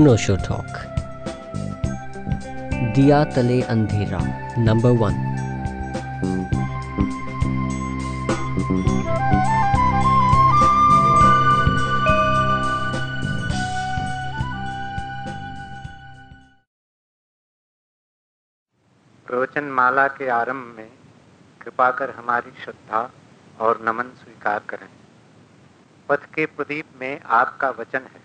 अनोशो talk दिया तले अंधेरा नंबर वन प्रवचन माला के आरंभ में कृपा कर हमारी श्रद्धा और नमन स्वीकार करें। पथ के प्रदीप में आपका वचन है।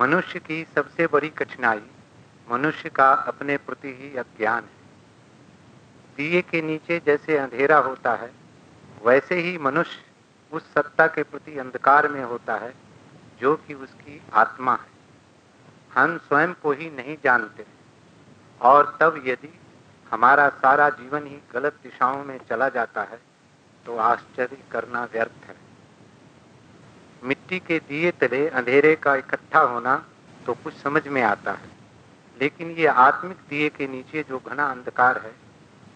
मनुष्य की सबसे बड़ी कठिनाई मनुष्य का अपने प्रति ही अज्ञान है। दिए के नीचे जैसे अंधेरा होता है, वैसे ही मनुष्य उस सत्ता के प्रति अंधकार में होता है, जो कि उसकी आत्मा है। हम स्वयं को ही नहीं जानते और तब यदि हमारा सारा जीवन ही गलत दिशाओं में चला जाता है तो आश्चर्य करना व्यर्थ है। मिट्टी के दिए तले अंधेरे का इकट्ठा होना तो कुछ समझ में आता है। लेकिन ये आत्मिक दिए के नीचे जो घना अंधकार है,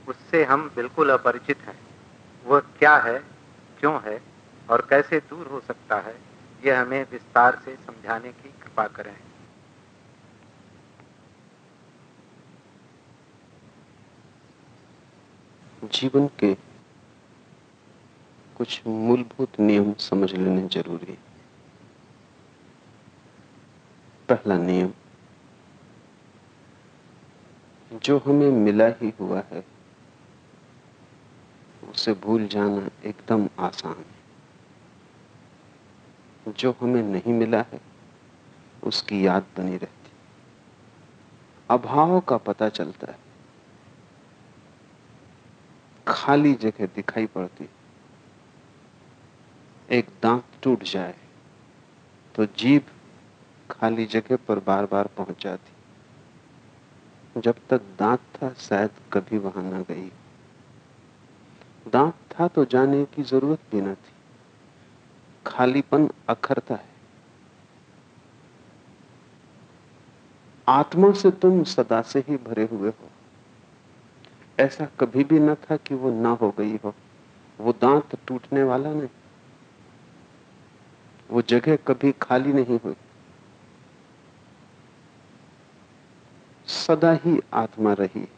उससे हम बिल्कुल अपरिचित हैं। वह क्या है, क्यों है, और कैसे दूर हो सकता है, यह हमें विस्तार से समझाने की कृपा करें। जीवन के कुछ मूलभूत नियम समझ लेने ज़रूरी है। पहला नियम, जो हमें मिला ही हुआ है, उसे भूल जाना एकदम आसान है। जो हमें नहीं मिला है, उसकी याद बनी रहती अभाव का पता चलता है। खाली जगह दिखाई पड़ती एक दांत टूट जाए तो जीभ खाली जगह पर बार बार पहुँच जाती जब तक दांत था, शायद कभी वहाँ ना गई। दांत था तो जाने की ज़रूरत भी न थी। खालीपन अखरता है। आत्मा से तुम सदा से ही भरे हुए हो। ऐसा कभी भी न था कि वो ना हो गई हो। वो दांत टूटने वाला नहीं। वो जगह कभी खाली नहीं हुई। सदा ही आत्मा रही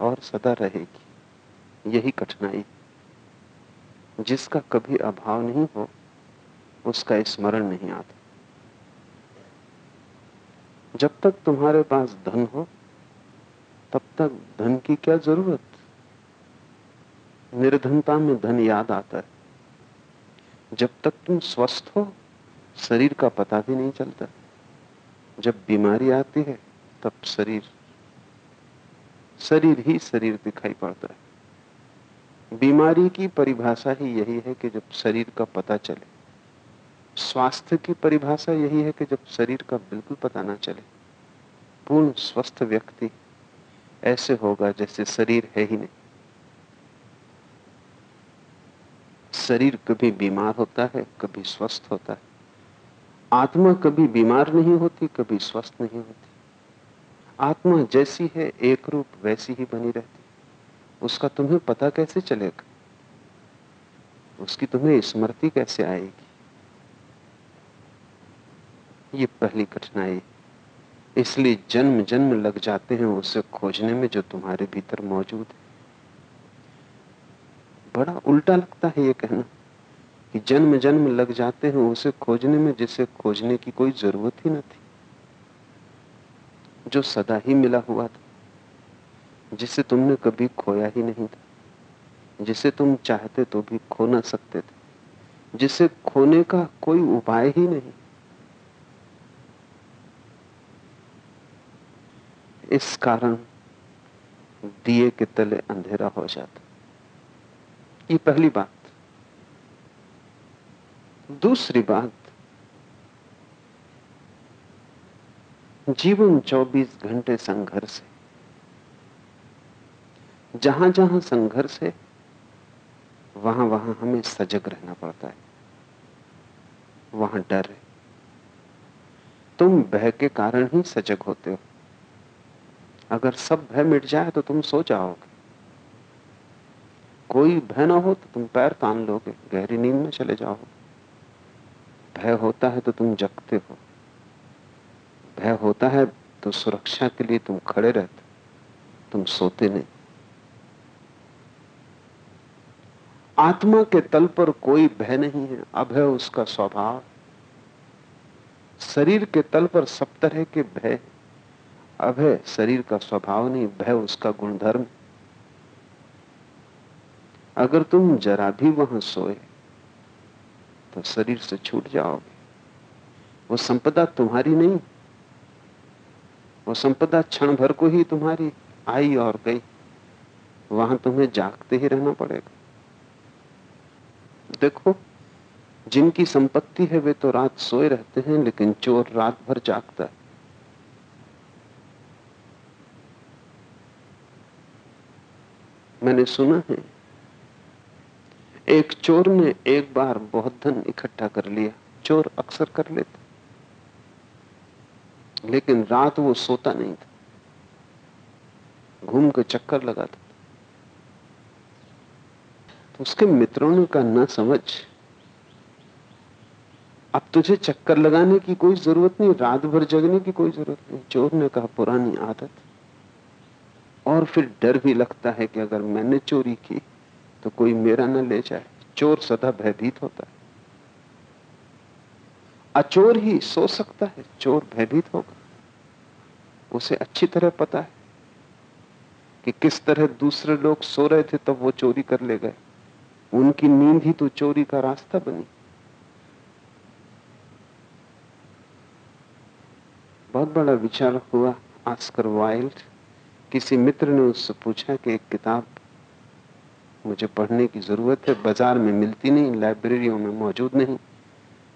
और सदा रहेगी। यही कठिनाई जिसका कभी अभाव नहीं हो, उसका स्मरण नहीं आता। जब तक तुम्हारे पास धन हो, तब तक धन की क्या ज़रूरत? निर्धनता में धन याद आता है। जब तक तुम स्वस्थ हो शरीर का पता भी नहीं चलता। जब बीमारी आती है, तब शरीर शरीर ही शरीर दिखाई पड़ता है। बीमारी की परिभाषा ही यही है कि जब शरीर का पता चले, स्वास्थ्य की परिभाषा यही है कि जब शरीर का बिल्कुल पता ना चले, पूर्ण स्वस्थ व्यक्ति ऐसे होगा जैसे शरीर है ही नहीं। शरीर कभी बीमार होता है, कभी स्वस्थ होता है। आत्मा कभी बीमार नहीं होती, कभी स्वस्थ नहीं होती। आत्मा जैसी है, एक रूप वैसी ही बनी रहती। उसका तुम्हें पता कैसे चलेगा? उसकी तुम्हें स्मृति कैसे आएगी? ये पहली कठिनाई इसलिए जन्म जन्म लग जाते हैं उसे खोजने में जो तुम्हारे भीतर मौजूद है। बड़ा उल्टा लगता है ये कहना। कि जन्म जन्म लग जाते हैं उसे खोजने में, जिसे खोजने की कोई ज़रूरत ही न थी। जो सदा ही मिला हुआ था, जिसे तुमने कभी खोया ही नहीं था, जिसे तुम चाहते तो भी खो ना सकते थे, जिसे खोने का कोई उपाय ही नहीं। इस कारण दिए के तले अंधेरा हो जाता। ये पहली बात। दूसरी बात, जीवन 24 घंटे संघर्ष है। जहाँ जहाँ संघर्ष है, वहाँ वहाँ हमें सजग रहना पड़ता है। वहाँ डर है। तुम भय के कारण ही सजग होते हो। अगर सब भय मिट जाए तो तुम सो जाओगे। कोई भय ना हो तो तुम पैर तान लोगे, गहरी नींद में चले जाओगे। भय होता है तो तुम जगते हो। भय होता है तो सुरक्षा के लिए तुम खड़े रहते तुम सोते नहीं। आत्मा के तल पर कोई भय नहीं है, अभय उसका स्वभाव। शरीर के तल पर सब तरह के भय अभय शरीर का स्वभाव नहीं, भय उसका गुणधर्म। अगर तुम जरा भी वहाँ सोए तो शरीर से छूट जाओगे। वो संपदा तुम्हारी नहीं, वो संपदा क्षण भर को ही तुम्हारी आई और गई। वहाँ तुम्हें जागते ही रहना पड़ेगा। देखो, जिनकी संपत्ति है वे तो रात सोए रहते हैं, लेकिन चोर रात भर जागता है। मैंने सुना है एक चोर ने एक बार बहुत धन इकट्ठा कर लिया। चोर अक्सर कर लेते। लेकिन रात वो सोता नहीं था। घूम के चक्कर लगाता तो उसके मित्रों ने कहा, ना समझ। अब तुझे चक्कर लगाने की कोई ज़रूरत नहीं, रात भर जगने की कोई ज़रूरत नहीं। चोर ने कहा, पुरानी आदत। और फिर डर भी लगता है कि अगर मैंने चोरी की तो कोई मेरा न ले जाए। चोर सदा भयभीत होता है। अचोर ही सो सकता है, चोर भयभीत होगा। उसे अच्छी तरह पता है कि किस तरह दूसरे लोग सो रहे थे, तब वो चोरी कर ले गए। उनकी नींद ही तो चोरी का रास्ता बनी। बहुत बड़ा विचार हुआ, आस्कर वाइल्ड। किसी मित्र ने उससे पूछा कि एक किताब मुझे पढ़ने की ज़रूरत है, बाज़ार में मिलती नहीं लाइब्रेरियों में मौजूद नहीं।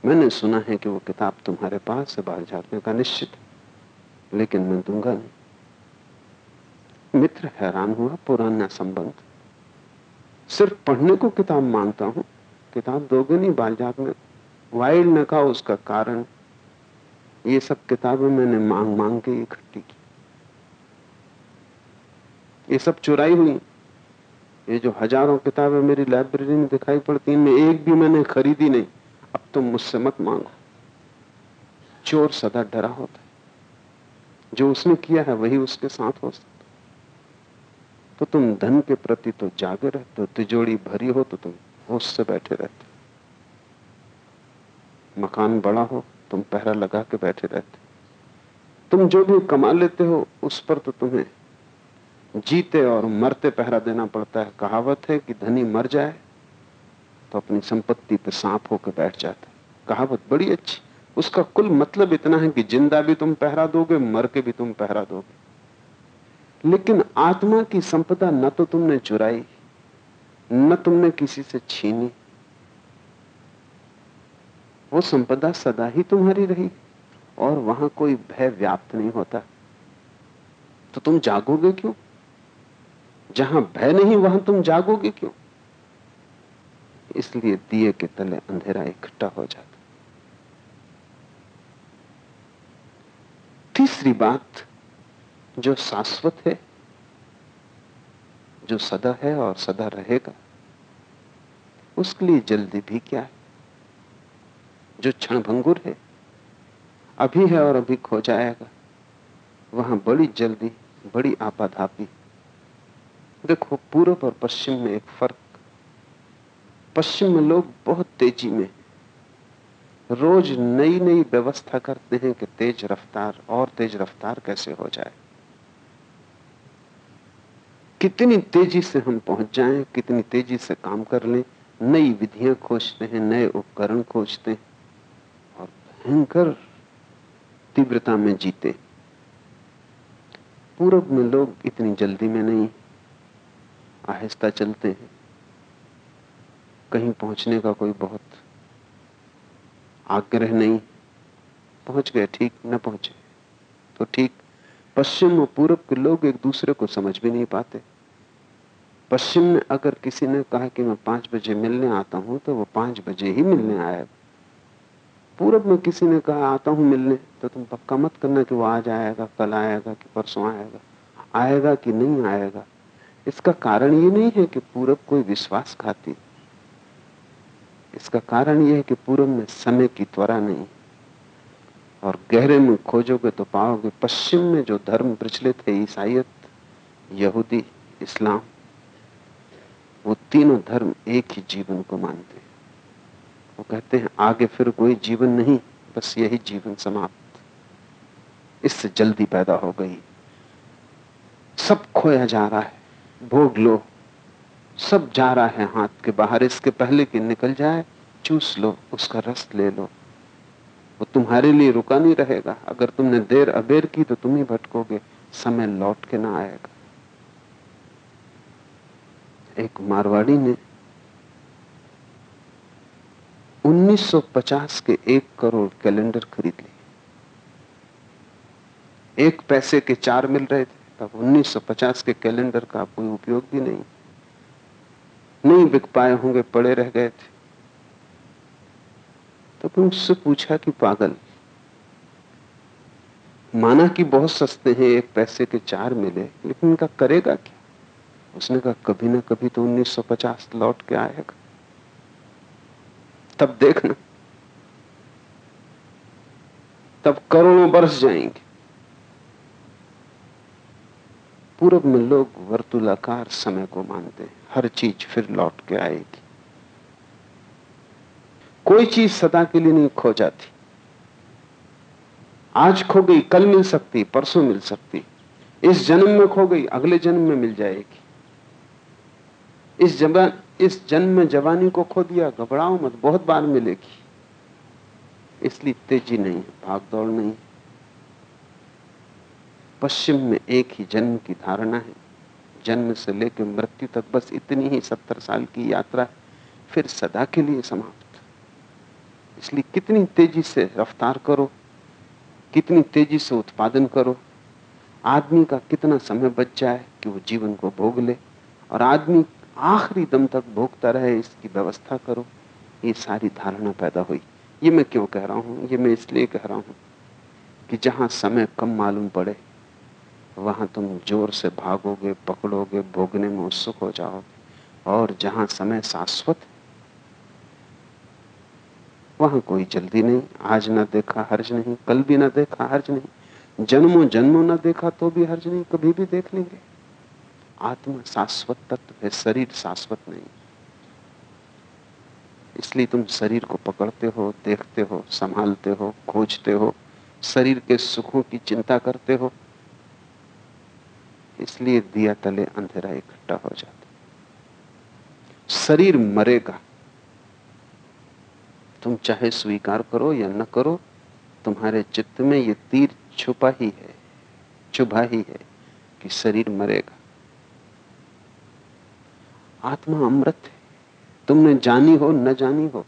मैंने सुना है कि वो किताब तुम्हारे पास है, बाहर जाने का निश्चित। लेकिन मैं दूँगा नहीं। मित्र हैरान हुआ, पुराना संबंध। सिर्फ़ पढ़ने को किताब माँगता हूँ। किताब दोगे नहीं बालजात में। वाइल्ड ने कहा उसका कारण। ये सब किताबें मैंने मांग मांग के इकट्ठी की। ये सब चुराई हुई। ये जो हज़ारों किताबें मेरी लाइब्रेरी में दिखाई पड़ती इनमें एक भी मैंने खरीदी नहीं। अब तुम मुझसे मत मांगो। चोर सदा डरा होता है। जो उसने किया है, वही उसके साथ हो सकता तो तुम धन के प्रति तो जागे रहते हो तिजोड़ी भरी हो तो तुम होश से बैठे रहते मकान बड़ा हो, तुम पहरा लगा के बैठे रहते तुम जो भी कमा लेते हो, उस पर तो तुम्हें जीते और मरते पहरा देना पड़ता है। कहावत है कि धनी मर जाए तो अपनी संपत्ति पे सांप होकर बैठ जाता है। कहावत बड़ी अच्छी। उसका कुल मतलब इतना है कि ज़िंदा भी तुम पहरा दोगे, मर के भी तुम पहरा दोगे। लेकिन आत्मा की संपदा न तो तुमने चुराई, न तुमने किसी से छीनी। वो संपदा सदा ही तुम्हारी रही, और वहाँ कोई भय व्याप्त नहीं होता। तो तुम जागोगे क्यों? जहाँ भय नहीं, वहाँ तुम जागोगे क्यों? इसलिए दिए के तले अंधेरा इकट्ठा हो जाता। तीसरी बात, जो शाश्वत है, जो सदा है और सदा रहेगा, उसके लिए जल्दी भी क्या है? जो क्षण भंगुर है, अभी है और अभी खो जाएगा, वहाँ बड़ी जल्दी, बड़ी आपाधापी देखो पूर्व और पश्चिम में एक फ़र्क। पश्चिम में लोग बहुत तेज़ी में। रोज नई नई व्यवस्था करते हैं कि तेज रफ्तार, और तेज रफ्तार कैसे हो जाए। कितनी तेज़ी से हम पहुँच जाएँ, कितनी तेज़ी से काम कर लें, नई विधियाँ खोजते हैं, नए उपकरण खोजते हैं, और भयंकर तीव्रता में जीते। पूर्व में लोग इतनी जल्दी में नहीं आहिस्ता चलते हैं। कहीं पहुँचने का कोई बहुत आग्रह नहीं। पहुँच गए, ठीक, न पहुँचे। तो ठीक, पश्चिम और पूर्व के लोग एक दूसरे को समझ भी नहीं पाते। पश्चिम में अगर किसी ने कहा कि मैं पाँच बजे मिलने आता हूँ तो वो पाँच बजे ही मिलने आएगा पूरब में किसी ने कहा, आता हूँ मिलने तो तुम पक्का मत करना कि वो आज आएगा, कल आएगा, कि परसों आएगा। आएगा कि नहीं आएगा? इसका कारण ये नहीं है कि पूरब कोई विश्वास खाती। इसका कारण यह है कि पूरब में समय की त्वरा नहीं। और गहरे में खोजोगे तो पाओगे पश्चिम में जो धर्म प्रचलित है ईसाइत यहूदी, इस्लाम, वो तीनों धर्म एक ही जीवन को मानते हैं। वो कहते हैं, आगे फिर कोई जीवन नहीं, बस यही जीवन समाप्त। इससे जल्दी पैदा हो गई। सब खोया जा रहा है। भोग लो। सब जा रहा है हाथ के बाहर, इसके पहले कि निकल जाए, चूस लो, उसका रस ले लो। वो तुम्हारे लिए रुका नहीं रहेगा। अगर तुमने देर अबेर की तो तुम ही भटकोगे। समय लौट के ना आएगा। एक मारवाड़ी ने 1950 के एक करोड़ कैलेंडर खरीद लिए। एक पैसे के चार मिल रहे थे। तब 1950 के कैलेंडर का कोई उपयोग भी नहीं। नहीं बिक पाए होंगे, पड़े रह गए थे। तब मुझसे पूछा कि पागल, माना कि बहुत सस्ते हैं, एक पैसे के चार मिले, लेकिन इनका करेगा क्या? उसने कहा, कभी ना कभी तो 1950 लौट के आएगा। तब देखना, तब करोड़ों बरस जाएँगे। पूर्व में लोग वर्तुलाकार समय को मानते हर चीज़ फिर लौट के आएगी। कोई चीज़ सदा के लिए नहीं खो जाती। आज खो गई, कल मिल सकती, परसों मिल सकती। इस जन्म में खो गई, अगले जन्म में मिल जाएगी। इस जबान इस जन्म में जवानी को खो दिया, घबराओ मत, बहुत बार मिलेगी। इसलिए तेज़ी नहीं, भाग दौड़ नहीं। पश्चिम में एक ही जन्म की धारणा है। जन्म से लेकर मृत्यु तक बस इतनी ही सत्तर साल की यात्रा फिर सदा के लिए समाप्त। इसलिए कितनी तेज़ी से रफ्तार करो, कितनी तेज़ी से उत्पादन करो। आदमी का कितना समय बच जाए कि वो जीवन को भोग ले और आदमी आखिरी दम तक भोगता रहे इसकी व्यवस्था करो। ये सारी धारणा पैदा हुई। ये मैं क्यों कह रहा हूँ? ये मैं इसलिए कह रहा हूँ कि जहाँ समय कम मालूम पड़े वहाँ तुम ज़ोर से भागोगे, पकड़ोगे, भोगने में उत्सुक हो जाओगे। और जहाँ समय शाश्वत वहाँ कोई जल्दी नहीं, आज ना देखा, हर्ज नहीं, कल भी ना देखा, हर्ज नहीं। जन्मों जन्मों ना देखा तो भी हर्ज नहीं, कभी भी देख लेंगे। आत्मा शाश्वत तत्व है, शरीर शाश्वत नहीं। इसलिए तुम शरीर को पकड़ते हो, देखते हो, संभालते हो, खोजते हो, शरीर के सुखों की चिंता करते हो इसलिए दिया तले अंधेरा इकट्ठा हो जाता शरीर मरेगा। तुम चाहे स्वीकार करो या न करो, तुम्हारे चित्त में ये तीर छुपा ही है, छुपा ही है कि शरीर मरेगा। आत्मा अमृत है। तुमने जानी हो, न जानी हो,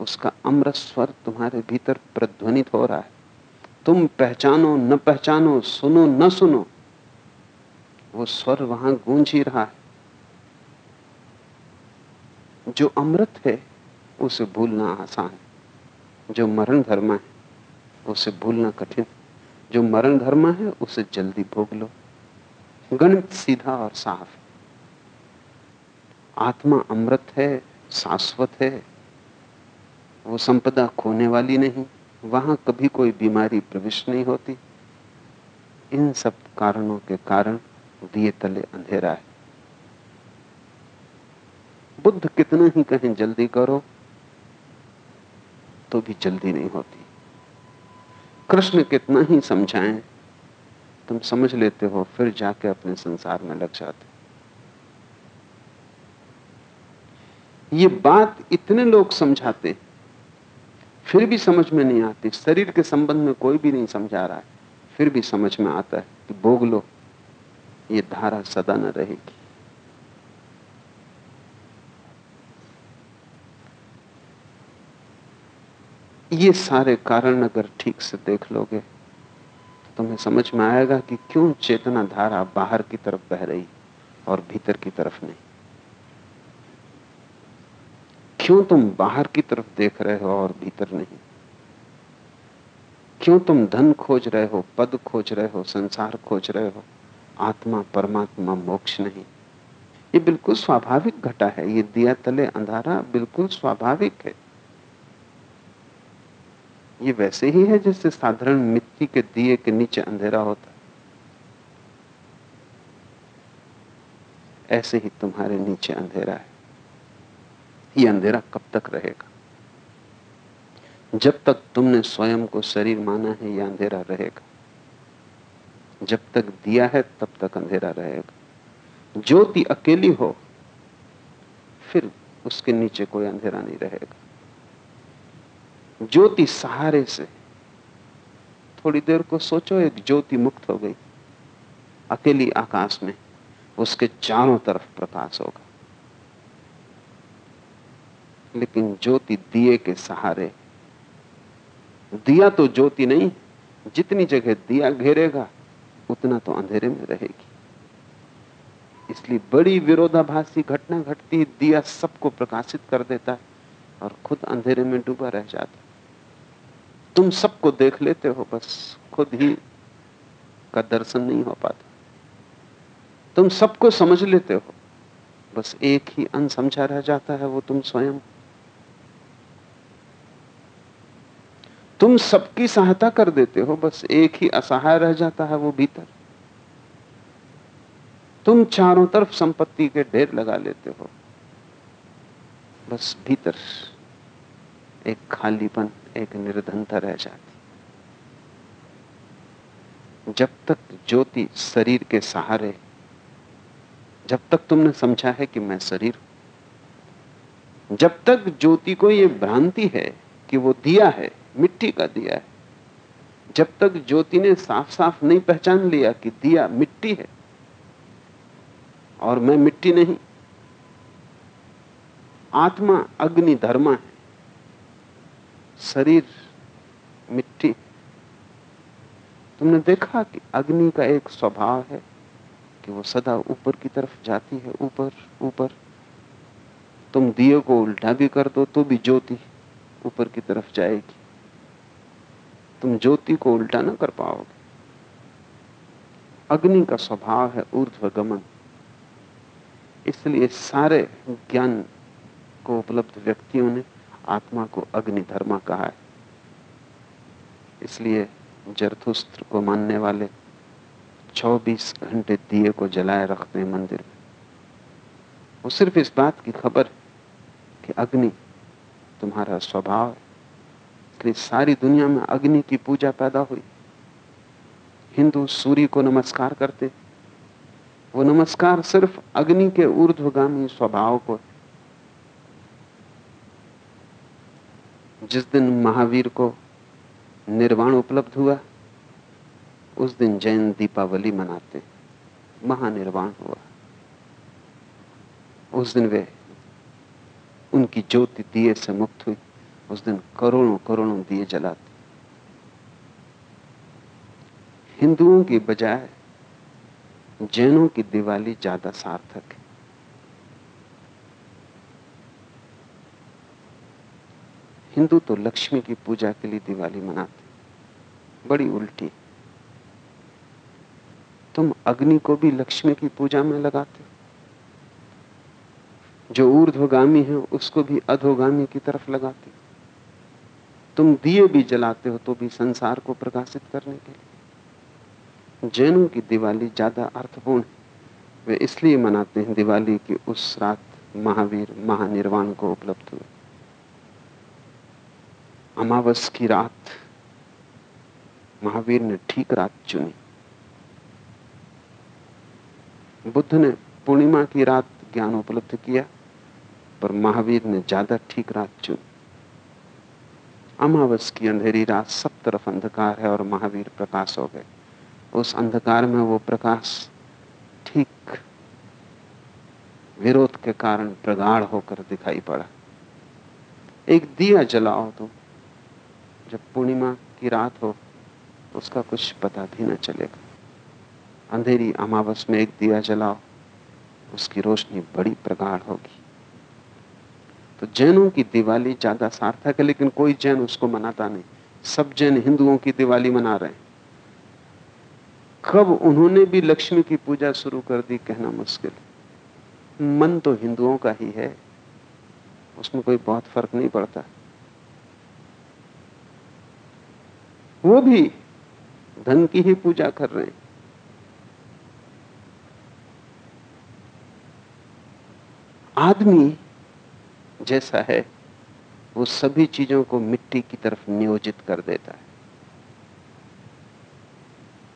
उसका अमृत स्वर तुम्हारे भीतर प्रध्वनित हो रहा है। तुम पहचानो, न पहचानो, सुनो, न सुनो वो स्वर वहाँ गूंज ही रहा है। जो अमृत है, उसे भूलना आसान है। जो मरण धर्म है, उसे भूलना कठिन जो मरण धर्म है, उसे जल्दी भोग लो। गणित सीधा और साफ़ है। आत्मा अमृत है, शाश्वत है, वो संपदा खोने वाली नहीं। वहाँ कभी कोई बीमारी प्रविष्ट नहीं होती। इन सब कारणों के कारण दिए तले अंधेरा है। बुद्ध कितना ही कहें, जल्दी करो तो भी जल्दी नहीं होती। कृष्ण कितना ही समझाएँ, तुम समझ लेते हो, फिर जाके अपने संसार में लग जाते ये बात इतने लोग समझाते फिर भी समझ में नहीं आती। शरीर के संबंध में कोई भी नहीं समझा रहा है, फिर भी समझ में आता है कि भोग लो। ये धारा सदा न रहेगी। ये सारे कारण अगर ठीक से देख लोगे तो तुम्हें समझ में आएगा कि क्यों चेतना धारा बाहर की तरफ़ बह रही और भीतर की तरफ़ नहीं। क्यों तुम बाहर की तरफ़ देख रहे हो और भीतर नहीं? क्यों तुम धन खोज रहे हो, पद खोज रहे हो, संसार खोज रहे हो? आत्मा परमात्मा मोक्ष नहीं। ये बिल्कुल स्वाभाविक घटा है। ये दिया तले अंधारा बिल्कुल स्वाभाविक है। ये वैसे ही है जैसे साधारण मिट्टी के दिए के नीचे अंधेरा होता। है ऐसे ही तुम्हारे नीचे अंधेरा है। ये अंधेरा कब तक रहेगा? जब तक तुमने स्वयं को शरीर माना है यह अंधेरा रहेगा। जब तक दिया है तब तक अंधेरा रहेगा। ज्योति अकेली हो, फिर उसके नीचे कोई अंधेरा नहीं रहेगा। ज्योति सहारे से, थोड़ी देर को सोचो, एक ज्योति मुक्त हो गई। अकेली आकाश में उसके चारों तरफ़ प्रकाश होगा। लेकिन ज्योति दिए के सहारे, दिया तो ज्योति नहीं, जितनी जगह दिया घेरेगा उतना तो अंधेरे में रहेगी। इसलिए बड़ी विरोधाभासी घटना घटती है, दिया सबको प्रकाशित कर देता है और खुद अंधेरे में डूबा रह जाता तुम सबको देख लेते हो, बस खुद ही का दर्शन नहीं हो पाता। तुम सबको समझ लेते हो, बस एक ही अनसमझा रह जाता है, वो तुम स्वयं। तुम सबकी सहायता कर देते हो, बस एक ही असहाय रह जाता है वो भीतर। तुम चारों तरफ़ संपत्ति के ढेर लगा लेते हो। बस भीतर एक खालीपन, एक निर्धनता रह जाती। जब तक ज्योति शरीर के सहारे, जब तक तुमने समझा है कि मैं शरीर हूँ, जब तक ज्योति को यह भ्रांति है कि वो दिया है मिट्टी का दिया है। जब तक ज्योति ने साफ़ साफ़ नहीं पहचान लिया कि दिया मिट्टी है, और मैं मिट्टी नहीं, आत्मा अग्नि धर्मा है, शरीर मिट्टी तुमने देखा कि अग्नि का एक स्वभाव है कि वो सदा ऊपर की तरफ़ जाती है, ऊपर ऊपर। तुम दिए को उल्टा भी कर दो तो भी ज्योति ऊपर की तरफ़ जाएगी। तुम ज्योति को उल्टा ना कर पाओगे। अग्नि का स्वभाव है ऊर्ध्व गमन इसलिए सारे ज्ञान को उपलब्ध व्यक्तियों ने आत्मा को अग्नि धर्मा कहा है। इसलिए जरथुस्त्र को मानने वाले 24 घंटे दिए को जलाए रखते हैं मंदिर में। वो सिर्फ़ इस बात की खबर कि अग्नि तुम्हारा स्वभाव है। इसलिए सारी दुनिया में अग्नि की पूजा पैदा हुई। हिंदू सूर्य को नमस्कार करते। वो नमस्कार सिर्फ़ अग्नि के ऊर्ध्वगामी स्वभाव को जिस दिन महावीर को निर्वाण उपलब्ध हुआ, उस दिन जैन दीपावली मनाते, महानिर्वाण हुआ। उस दिन वे उनकी ज्योति दिए से मुक्त हुई। उस दिन करोड़ों करोड़ों दिए जलाते। हिंदुओं की बजाय जैनों की दिवाली ज़्यादा सार्थक है। हिंदू तो लक्ष्मी की पूजा के लिए दिवाली मनाते। बड़ी उल्टी। तुम अग्नि को भी लक्ष्मी की पूजा में लगाते जो ऊर्ध्वगामी है, उसको भी अधोगामी की तरफ़ लगाते तुम दिए भी जलाते हो तो भी संसार को प्रकाशित करने के लिए। जैनों की दिवाली ज़्यादा अर्थपूर्ण है। वे इसलिए मनाते हैं दिवाली की उस रात महावीर महानिर्वाण को उपलब्ध हुए। अमावस की रात महावीर ने ठीक रात चुनी। बुद्ध ने पूर्णिमा की रात ज्ञान उपलब्ध किया, पर महावीर ने ज़्यादा ठीक रात चुनी। अमावस की अंधेरी रात सब तरफ़ अंधकार है और महावीर प्रकाश हो गए। उस अंधकार में वो प्रकाश ठीक विरोध के कारण प्रगाढ़ होकर दिखाई पड़ा। एक दिया जलाओ तो जब पूर्णिमा की रात हो तो उसका कुछ पता भी न चलेगा। अंधेरी अमावस में एक दिया जलाओ उसकी रोशनी बड़ी प्रगाढ़ होगी। तो जैनों की दिवाली ज़्यादा सार्थक है, लेकिन कोई जैन उसको मनाता नहीं। सब जैन हिंदुओं की दिवाली मना रहे हैं। कब उन्होंने भी लक्ष्मी की पूजा शुरू कर दी, कहना मुश्किल। मन तो हिंदुओं का ही है, उसमें कोई बहुत फ़र्क नहीं पड़ता। वो भी धन की ही पूजा कर रहे हैं। आदमी जैसा है, वो सभी चीज़ों को मिट्टी की तरफ़ नियोजित कर देता है।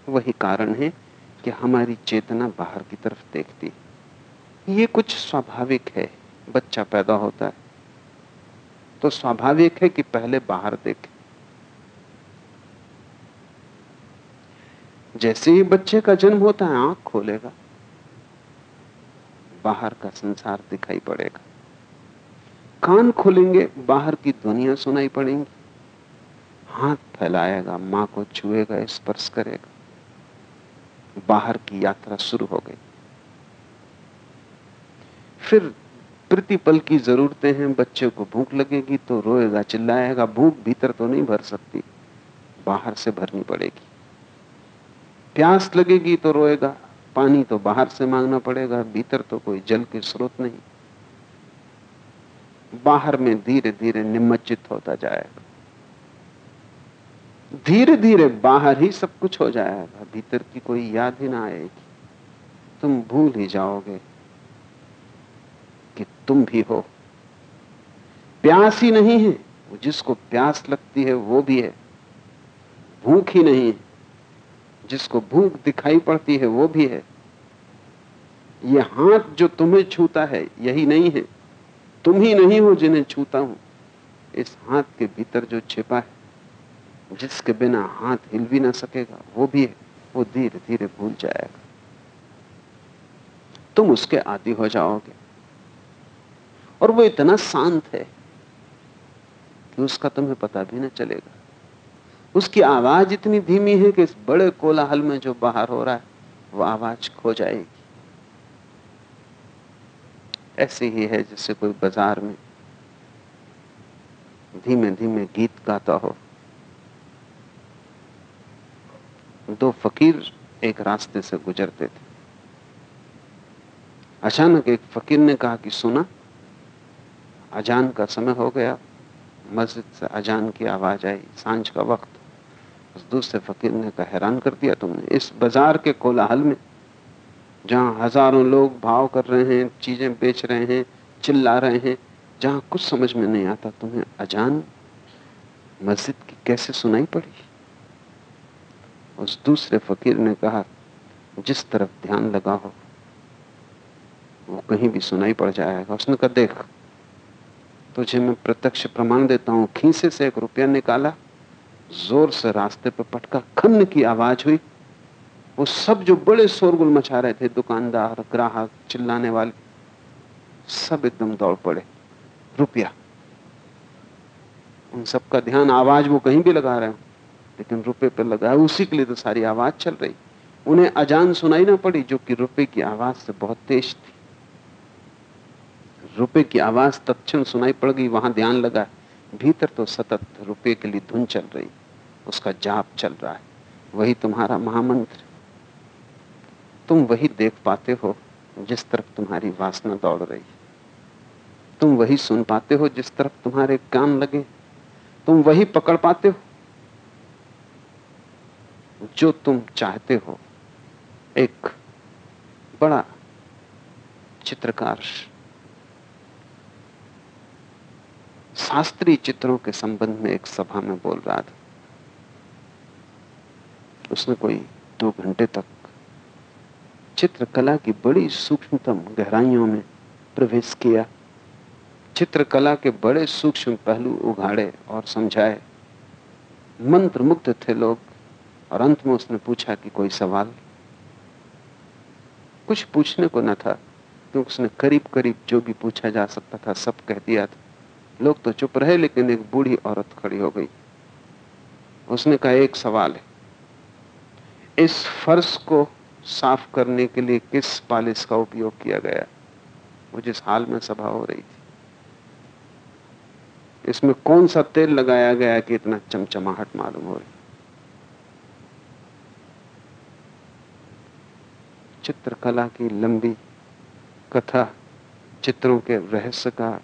वही कारण है कि हमारी चेतना बाहर की तरफ़ देखती है। ये कुछ स्वाभाविक है, बच्चा पैदा होता है। तो स्वाभाविक है कि पहले बाहर देखे। जैसे ही बच्चे का जन्म होता है, आँख खोलेगा। बाहर का संसार दिखाई पड़ेगा। कान खोलेंगे, बाहर की ध्वनिया सुनाई पड़ेंगी। हाथ फैलाएगा, माँ को छुएगा, स्पर्श करेगा। बाहर की यात्रा शुरू हो गई। फिर प्रतिपल की जरूरतें हैं, बच्चे को भूख लगेगी तो रोएगा, चिल्लाएगा, भूख भीतर तो नहीं भर सकती, बाहर से भरनी पड़ेगी। प्यास लगेगी तो रोएगा, पानी तो बाहर से मांगना पड़ेगा, भीतर तो कोई जल के स्रोत नहीं। बाहर में धीरे धीरे निमज्जित होता जाएगा। धीरे धीरे बाहर ही सब कुछ हो जाएगा, भीतर की कोई याद ही ना आएगी। तुम भूल ही जाओगे कि तुम भी हो। प्यास ही नहीं है जिसको प्यास लगती है वो भी है। भूख ही नहीं है, जिसको भूख दिखाई पड़ती है वो भी है। ये हाथ जो तुम्हें छूता है, यही नहीं है। तुम ही नहीं हो जिन्हें छूता हूँ। इस हाथ के भीतर जो छिपा है, जिसके बिना हाथ हिल भी ना सकेगा, वो भी है, वो धीरे धीरे भूल जाएगा। तुम उसके आदि हो जाओगे। और वो इतना शांत है कि उसका तुम्हें पता भी ना चलेगा। उसकी आवाज़ इतनी धीमी है कि इस बड़े कोलाहल में जो बाहर हो रहा है, वो आवाज़ खो जाएगी। ऐसे ही है जैसे कोई बाज़ार में धीमे धीमे गीत गाता हो। दो फकीर एक रास्ते से गुजरते थे। अचानक एक फकीर ने कहा कि सुना, अजान का समय हो गया। मस्जिद से अजान की आवाज़ आई साँझ का वक्त। उस दूसरे फकीर ने कहा, हैरान कर दिया तुमने। इस बाज़ार के कोलाहल में जहाँ हज़ारों लोग भाव कर रहे हैं, चीज़ें बेच रहे हैं, चिल्ला रहे हैं, जहाँ कुछ समझ में नहीं आता, तुम्हें अजान मस्जिद की कैसे सुनाई पड़ी? उस दूसरे फकीर ने कहा, जिस तरफ़ ध्यान लगा हो, वो कहीं भी सुनाई पड़ जाएगा। उसने कहा, देख, तुझे मैं प्रत्यक्ष प्रमाण देता हूँ। खीसे से एक रुपया निकाला, ज़ोर से रास्ते पर पटका, खन्न की आवाज़ हुई वो सब जो बड़े शोरगुल मचा रहे थे, दुकानदार, ग्राहक, चिल्लाने वाले, सब एकदम दौड़ पड़े। रुपया। उन सबका ध्यान आवाज़ वो कहीं भी लगा रहे हो, लेकिन रुपए पर लगा, उसी के लिए तो सारी आवाज़ चल रही। उन्हें अजान सुनाई ना पड़ी, जो कि रुपए की आवाज़ से बहुत तेज थी। रुपए की आवाज़ तत्क्षण सुनाई पड़ गई, वहाँ ध्यान लगा, भीतर तो सतत रुपए के लिए धुन चल रही, उसका जाप चल रहा है। वही तुम्हारा महामंत्र। तुम वही देख पाते हो जिस तरफ़ तुम्हारी वासना दौड़ रही है। तुम वही सुन पाते हो जिस तरफ़ तुम्हारे कान लगे। तुम वही पकड़ पाते हो जो तुम चाहते हो। एक बड़ा चित्रकार। शास्त्रीय चित्रों के संबंध में एक सभा में बोल रहा था। उसने कोई दो घंटे तक चित्रकला की बड़ी सूक्ष्मतम गहराइयों में प्रवेश किया। चित्रकला के बड़े सूक्ष्म पहलू उगाड़े और समझाए। मंत्र मुक्त थे लोग और अंत में उसने पूछा कि कोई सवाल? कुछ पूछने को न था, क्योंकि उसने करीब करीब जो भी पूछा जा सकता था सब कह दिया था। लोग तो चुप रहे, लेकिन एक बूढ़ी औरत खड़ी हो गई। उसने कहा, एक सवाल है। इस फर्श को साफ़ करने के लिए किस पालिश का उपयोग किया गया? वो जिस हाल में सभा हो रही थी। इसमें कौन सा तेल लगाया गया कि इतना चमचमाहट मालूम हो रही? चित्रकला की लंबी कथा, चित्रों के रहस्य का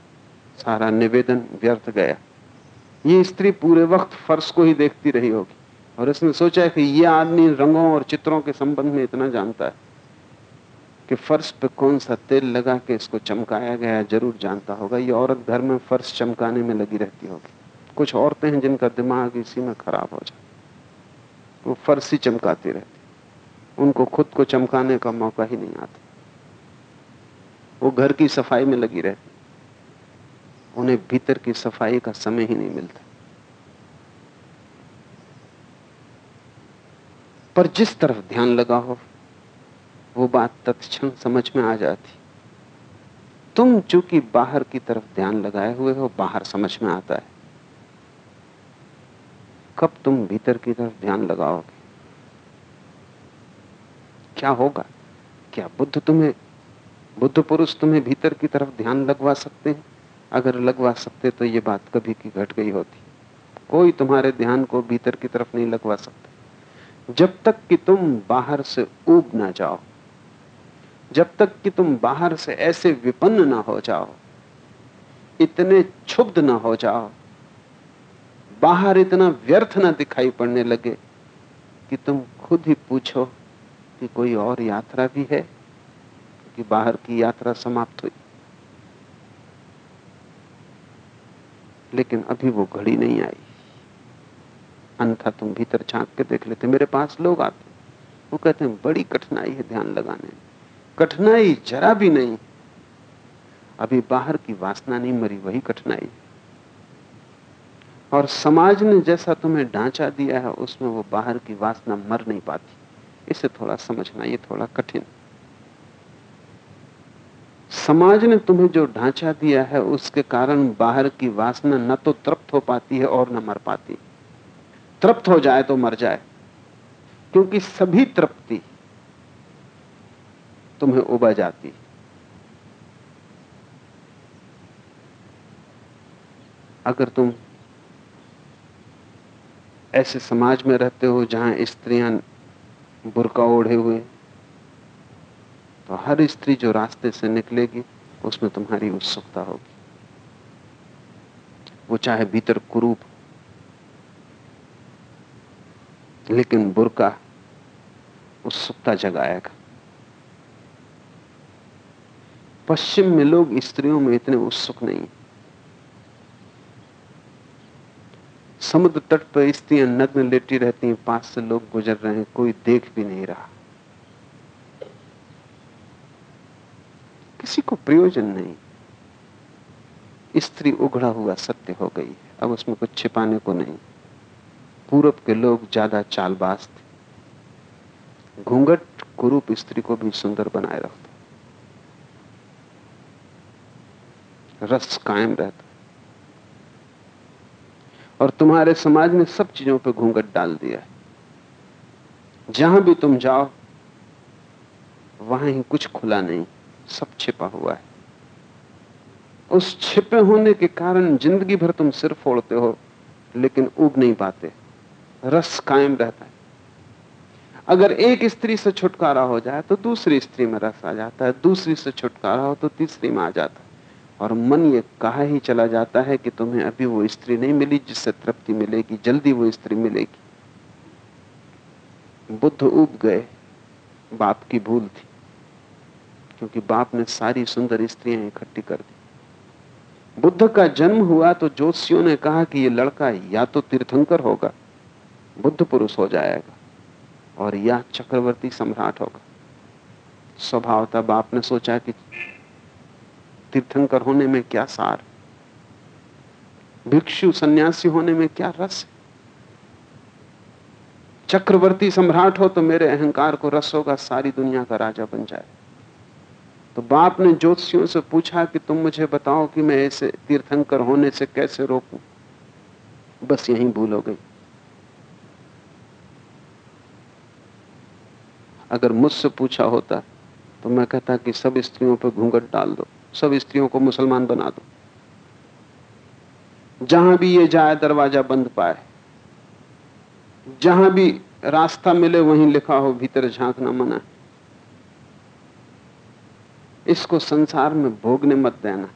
सारा निवेदन व्यर्थ गया। ये स्त्री पूरे वक्त फर्श को ही देखती रही होगी। और इसने सोचा कि ये आदमी रंगों और चित्रों के संबंध में इतना जानता है कि फर्श पे कौन सा तेल लगा के इसको चमकाया गया ज़रूर जानता होगा। ये औरत घर में फर्श चमकाने में लगी रहती होगी। कुछ औरतें हैं जिनका दिमाग इसी में खराब हो जाए वो फर्श ही चमकाती रहती उनको खुद को चमकाने का मौका ही नहीं आता। वो घर की सफ़ाई में लगी रहती उन्हें भीतर की सफ़ाई का समय ही नहीं मिलता। पर जिस तरफ़ ध्यान लगा हो वो बात तत्क्षण समझ में आ जाती। तुम चूँकि बाहर की तरफ़ ध्यान लगाए हुए हो, बाहर समझ में आता है। कब तुम भीतर की तरफ़ ध्यान लगाओगे? क्या होगा? क्या बुद्ध तुम्हें, बुद्ध पुरुष तुम्हें भीतर की तरफ़ ध्यान लगवा सकते हैं? अगर लगवा सकते तो ये बात कभी की घट गई होती। कोई तुम्हारे ध्यान को भीतर की तरफ़ नहीं लगवा सकता। जब तक कि तुम बाहर से उब ना जाओ, जब तक कि तुम बाहर से ऐसे विपन्न ना हो जाओ, इतने क्षुब्ध ना हो जाओ, बाहर इतना व्यर्थ ना दिखाई पड़ने लगे कि तुम खुद ही पूछो कि कोई और यात्रा भी है, कि बाहर की यात्रा समाप्त हुई। लेकिन अभी वो घड़ी नहीं आई। अन्यथा तुम भीतर झाँक के देख लेते मेरे पास लोग आते वो कहते हैं, बड़ी कठिनाई है ध्यान लगाने कठिनाई जरा भी नहीं। अभी बाहर की वासना नहीं मरी, वही कठिनाई और समाज ने जैसा तुम्हें ढांचा दिया है, उसमें वो बाहर की वासना मर नहीं पाती। इसे थोड़ा समझना, ये थोड़ा कठिन। समाज ने तुम्हें जो ढांचा दिया है, उसके कारण बाहर की वासना न तो तृप्त हो पाती है और न मर पाती। तृप्त हो जाए तो मर जाए, क्योंकि सभी तृप्ति तुम्हें उबा जाती अगर तुम ऐसे समाज में रहते हो जहाँ स्त्रियाँ बुरका ओढ़े हुए तो हर स्त्री जो रास्ते से निकलेगी, उसमें तुम्हारी उत्सुकता होगी। वो चाहे भीतर कुरूप लेकिन बुरका उत्सुकता जगाएगा। पश्चिम में लोग स्त्रियों में इतने उत्सुक नहीं। समुद्र तट पर स्त्रियाँ नग्न लेटी रहती हैं, पास से लोग गुजर रहे हैं, कोई देख भी नहीं रहा। किसी को प्रयोजन नहीं। स्त्री उघड़ा हुआ सत्य हो गई है, अब उसमें कुछ छिपाने को नहीं। पूरब के लोग ज़्यादा चालबाज थे। घूंघट कुरूप स्त्री को भी सुंदर बनाए रखता। रस कायम रहता। और तुम्हारे समाज ने सब चीज़ों पर घूंघट डाल दिया है। जहाँ भी तुम जाओ, वहाँ ही कुछ खुला नहीं, सब छिपा हुआ है। उस छिपे होने के कारण ज़िंदगी भर तुम सिर फोड़ते हो, लेकिन उग नहीं पाते। रस कायम रहता है। अगर एक स्त्री से छुटकारा हो जाए तो दूसरी स्त्री में रस आ जाता है। दूसरी से छुटकारा हो तो तीसरी में आ जाता है। और मन ये कहा ही चला जाता है कि तुम्हें अभी वो स्त्री नहीं मिली जिससे तृप्ति मिलेगी, जल्दी वो स्त्री मिलेगी। बुद्ध उब गए, बाप की भूल थी, क्योंकि बाप ने सारी सुंदर स्त्रियाँ इकट्ठी कर दी। बुद्ध का जन्म हुआ तो ज्योतिषियों ने कहा कि ये लड़का या तो तीर्थंकर होगा बुद्ध पुरुष हो जाएगा और या चक्रवर्ती सम्राट होगा। स्वभावता बाप ने सोचा कि तीर्थंकर होने में क्या सार भिक्षु सन्यासी होने में क्या रस चक्रवर्ती सम्राट हो तो मेरे अहंकार को रस होगा, सारी दुनिया का राजा बन जाए। तो बाप ने ज्योतिषियों से पूछा कि तुम मुझे बताओ कि मैं ऐसे तीर्थंकर होने से कैसे रोकूं? बस यही भूल हो गई। अगर मुझसे पूछा होता तो मैं कहता कि सब स्त्रियों पर घूंघट डाल दो, सब स्त्रियों को मुसलमान बना दो। जहाँ भी ये जाए, दरवाज़ा बंद पाए। जहाँ भी रास्ता मिले, वहीं लिखा हो, भीतर झांकना मना। इसको संसार में भोगने मत देना।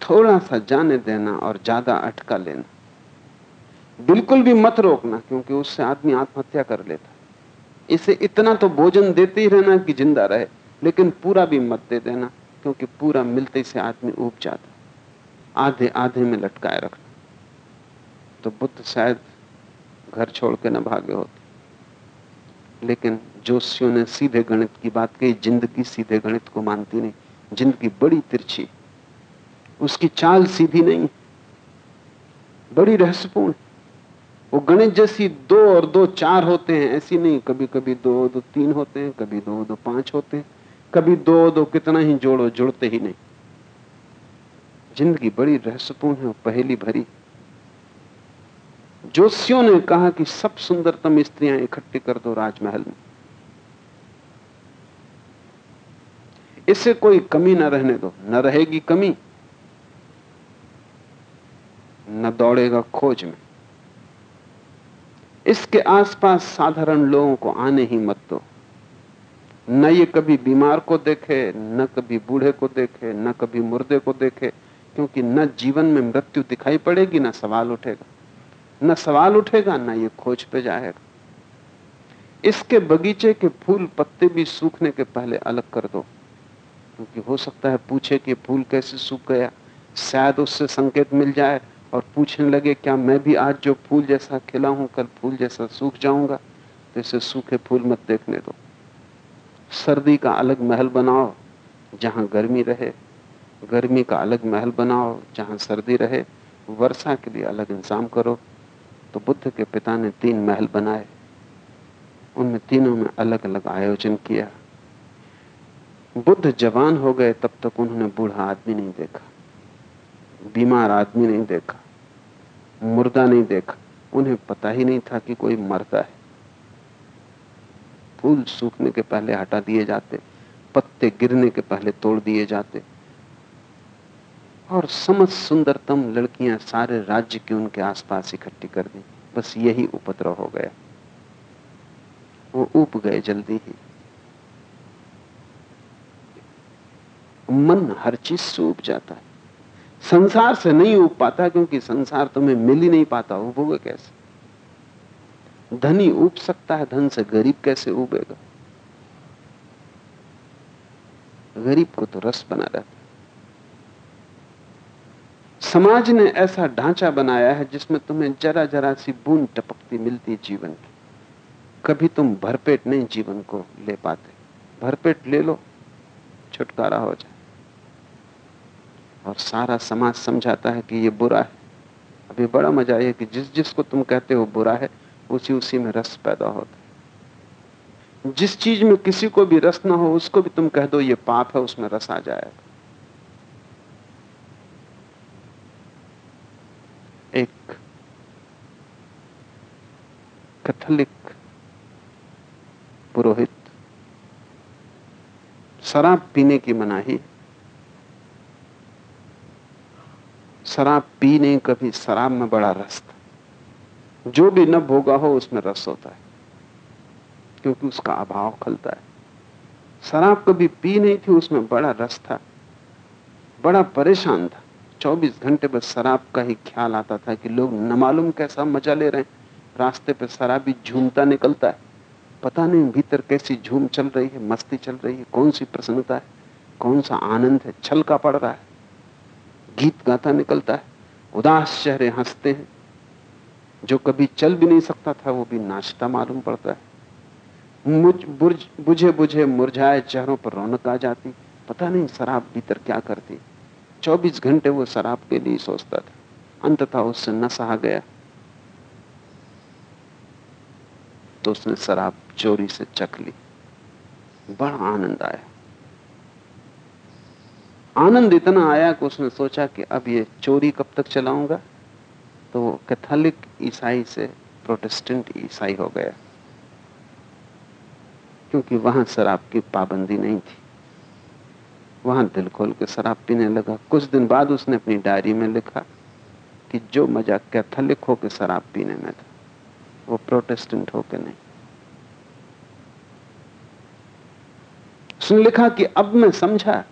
थोड़ा सा जाने देना और ज़्यादा अटका लेना। बिल्कुल भी मत रोकना, क्योंकि उससे आदमी आत्महत्या कर लेता। इसे इतना तो भोजन देते ही रहना कि ज़िंदा रहे, लेकिन पूरा भी मत दे देना, क्योंकि पूरा मिलते से आदमी उब जाता, आधे आधे में लटकाए रखना तो बुद्ध शायद घर छोड़ के न भागे होते। लेकिन जोशियों ने सीधे गणित की बात कही, ज़िंदगी सीधे गणित को मानती नहीं, ज़िंदगी बड़ी तिरछी, उसकी चाल सीधी नहीं, बड़ी रहस्यपूर्ण। वो गणित जैसी दो और दो चार होते हैं, ऐसी नहीं। कभी कभी दो दो तीन होते हैं, कभी दो दो पाँच होते हैं, कभी दो दो कितना ही जोड़ो जुड़ते ही नहीं। ज़िंदगी बड़ी रहस्यपूर्ण है पहली भरी। जोशियों ने कहा कि सब सुंदरतम स्त्रियाँ इकट्ठी कर दो राजमहल में। इससे कोई कमी न रहने दो। न रहेगी कमी, न दौड़ेगा खोज में। इसके आसपास साधारण लोगों को आने ही मत दो। न ये कभी बीमार को देखे, न कभी बूढ़े को देखे, न कभी मुर्दे को देखे, क्योंकि न जीवन में मृत्यु दिखाई पड़ेगी, न सवाल उठेगा। न सवाल उठेगा, न ये खोज पे जाएगा। इसके बगीचे के फूल पत्ते भी सूखने के पहले अलग कर दो, क्योंकि हो सकता है पूछे कि फूल कैसे सूख गया, शायद उससे संकेत मिल जाए और पूछने लगे, क्या मैं भी आज जो फूल जैसा खिला हूँ, कल फूल जैसा सूख जाऊँगा? तो इसे सूखे फूल मत देखने दो। सर्दी का अलग महल बनाओ, जहाँ गर्मी रहे। गर्मी का अलग महल बनाओ, जहाँ सर्दी रहे। वर्षा के लिए अलग इंतज़ाम करो। तो बुद्ध के पिता ने तीन महल बनाए। उनमें तीनों में अलग अलग आयोजन किया। बुद्ध जवान हो गए, तब तक उन्होंने बूढ़ा आदमी नहीं देखा, बीमार आदमी नहीं देखा। मुर्दा नहीं देखा। उन्हें पता ही नहीं था कि कोई मरता है। फूल सूखने के पहले हटा दिए जाते, पत्ते गिरने के पहले तोड़ दिए जाते। और समझ सुंदरतम लड़कियाँ सारे राज्य की उनके आसपास इकट्ठी कर दी। बस यही उपद्रव हो गया। वो ऊप गए जल्दी ही। मन हर चीज़ से उब जाता है। संसार से नहीं उग पाता क्योंकि संसार तुम्हें मिल ही नहीं पाता उबोगे कैसे? धनी उब सकता है, धन से गरीब कैसे उबेगा गरीब को तो रस बना रहता समाज ने ऐसा ढांचा बनाया है जिसमें तुम्हें जरा जरा सी बूंद टपकती मिलती जीवन की। कभी तुम भरपेट नहीं जीवन को ले पाते। भरपेट ले लो, छुटकारा हो जाए। और सारा समाज समझाता है कि ये बुरा है। अभी बड़ा मज़ा ये कि जिस जिसको तुम कहते हो बुरा है, उसी उसी में रस पैदा होता है। जिस चीज़ में किसी को भी रस ना हो, उसको भी तुम कह दो, ये पाप है, उसमें रस आ जाएगा। एक कैथोलिक पुरोहित शराब पीने की मनाही शराब पी नहीं, कभी शराब में बड़ा रस था। जो भी न भोगा हो उसमें रस होता है, क्योंकि उसका अभाव खलता है। शराब कभी पी नहीं थी, उसमें बड़ा रस था। बड़ा परेशान था। 24 घंटे बस शराब का ही ख्याल आता था कि लोग न मालूम कैसा मज़ा ले रहे हैं। रास्ते पे शराबी झूमता निकलता है। पता नहीं भीतर कैसी झूम चल रही है, मस्ती चल रही है, कौन सी प्रसन्नता है, कौन सा आनंद है, छलका पड़ रहा है। गीत गाता निकलता है, उदास चेहरे हँसते हैं। जो कभी चल भी नहीं सकता था, वो भी नाचता मालूम पड़ता है। मुझ बुझे बुझे मुरझाए चेहरों पर रौनक आ जाती। पता नहीं शराब भीतर क्या करती। 24 घंटे वो शराब के लिए सोचता था। अंततः उससे न सहा गया। तो उसने शराब चोरी से चख ली। बड़ा आनंद आया। आनंद इतना आया कि उसने सोचा कि अब ये चोरी कब तक चलाऊँगा? तो वो कैथोलिक ईसाई से प्रोटेस्टेंट ईसाई हो गया। क्योंकि वहाँ शराब की पाबंदी नहीं थी। वहाँ दिल खोल के शराब पीने लगा। कुछ दिन बाद उसने अपनी डायरी में लिखा कि जो मज़ा कैथोलिक होकर शराब पीने में था, वो प्रोटेस्टेंट होकर नहीं। उसने लिखा कि अब मैं समझा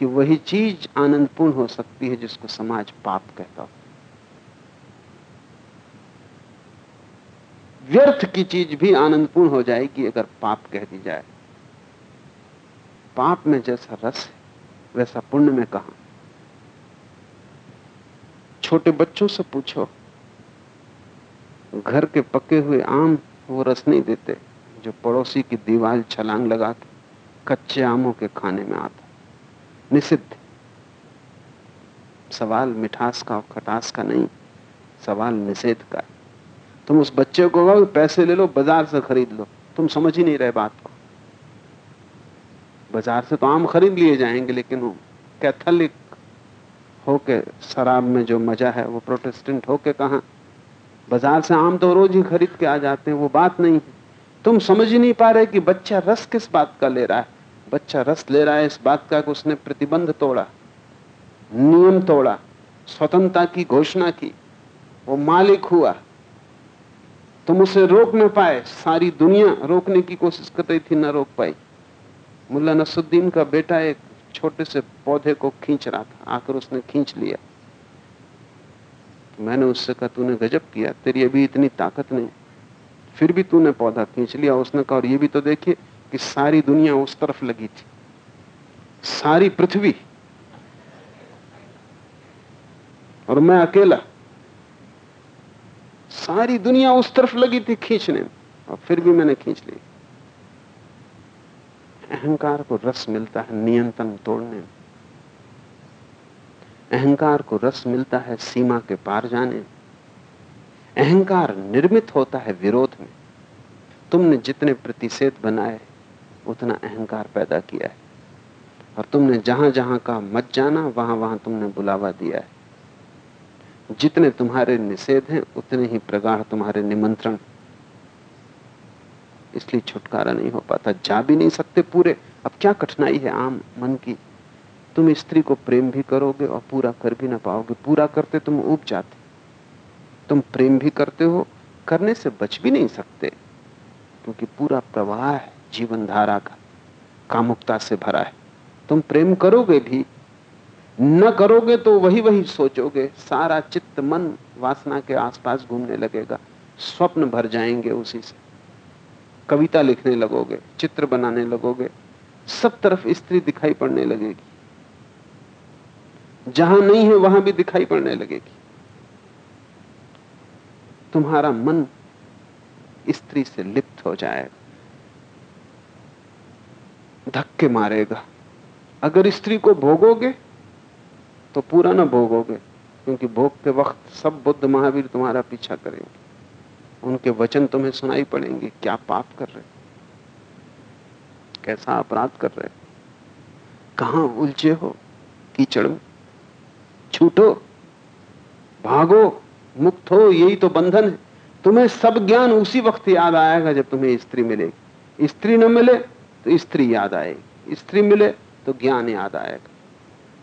कि वही चीज़ आनंदपूर्ण हो सकती है जिसको समाज पाप कहता हो। व्यर्थ की चीज़ भी आनंदपूर्ण हो जाएगी अगर पाप कह दी जाए। पाप में जैसा रस है, वैसा पुण्य में कहा? छोटे बच्चों से पूछो। घर के पके हुए आम वो रस नहीं देते जो पड़ोसी की दीवार छलांग लगा के कच्चे आमों के खाने में आता। निषिद्ध। सवाल मिठास का और खटास का नहीं, सवाल निषेध का तुम उस बच्चे को कहो, पैसे ले लो, बाज़ार से खरीद लो। तुम समझ ही नहीं रहे बात को। बाज़ार से तो आम खरीद लिए जाएँगे, लेकिन वो कैथोलिक होके, शराब में जो मज़ा है, वो प्रोटेस्टेंट होके कहा? बाज़ार से आम तो रोज ही खरीद के आ जाते हैं, वो बात नहीं है। तुम समझ ही नहीं पा रहे कि बच्चा रस किस बात का ले रहा है। बच्चा रस ले रहा है, इस बात का कि उसने प्रतिबंध तोड़ा, नियम तोड़ा, स्वतंत्रता की घोषणा की। वो मालिक हुआ। तुम उसे रोक न पाए, सारी दुनिया रोकने की कोशिश कर रही थी, ना रोक पाई। मुल्ला नसुद्दीन का बेटा एक छोटे से पौधे को खींच रहा था, आकर उसने खींच लिया। तो मैंने उससे कहा, तूने गजब किया, तेरी अभी इतनी ताकत नहीं, फिर भी तूने पौधा खींच लिया। उसने कहा, और ये भी तो देखिए कि सारी दुनिया उस तरफ़ लगी थी। सारी पृथ्वी। और मैं अकेला। सारी दुनिया उस तरफ़ लगी थी खींचने। में और फिर भी मैंने खींच ली। अहंकार को रस मिलता है नियंत्रण तोड़ने में। अहंकार को रस मिलता है सीमा के पार जाने में। अहंकार निर्मित होता है विरोध में। तुमने जितने प्रतिषेध बनाए उतना अहंकार पैदा किया है। और तुमने जहाँ जहाँ का मत जाना वहाँ वहाँ तुमने बुलावा दिया है। जितने तुम्हारे निषेध हैं, उतने ही प्रगाढ़ तुम्हारे निमंत्रण। इसलिए छुटकारा नहीं हो पाता। जा भी नहीं सकते पूरे। अब क्या कठिनाई है आम मन की। तुम स्त्री को प्रेम भी करोगे और पूरा कर भी ना पाओगे। पूरा करते तुम उब जाते। तुम प्रेम भी करते हो, करने से बच भी नहीं सकते। क्योंकि पूरा प्रवाह है। जीवन धारा का कामुकता से भरा है। तुम प्रेम करोगे भी, न करोगे तो वही वही सोचोगे। सारा चित्त मन वासना के आसपास घूमने लगेगा। स्वप्न भर जाएँगे उसी से। कविता लिखने लगोगे, चित्र बनाने लगोगे। सब तरफ़ स्त्री दिखाई पड़ने लगेगी। जहाँ नहीं है वहाँ भी दिखाई पड़ने लगेगी। तुम्हारा मन स्त्री से लिप्त हो जाएगा। धक्के मारेगा। अगर स्त्री को भोगोगे तो पूरा ना भोगोगे, क्योंकि भोग के वक्त सब बुद्ध महावीर तुम्हारा पीछा करेंगे। उनके वचन तुम्हें सुनाई पड़ेंगे, क्या पाप कर रहे कैसा अपराध कर रहे कहाँ उलझे हो? कीचड़ छूटो? भागो? मुक्त हो? यही तो बंधन है। तुम्हें सब ज्ञान उसी वक्त याद आएगा जब तुम्हें स्त्री मिलेगी। स्त्री न मिले तो स्त्री याद आएगी। स्त्री मिले तो ज्ञान याद आएगा।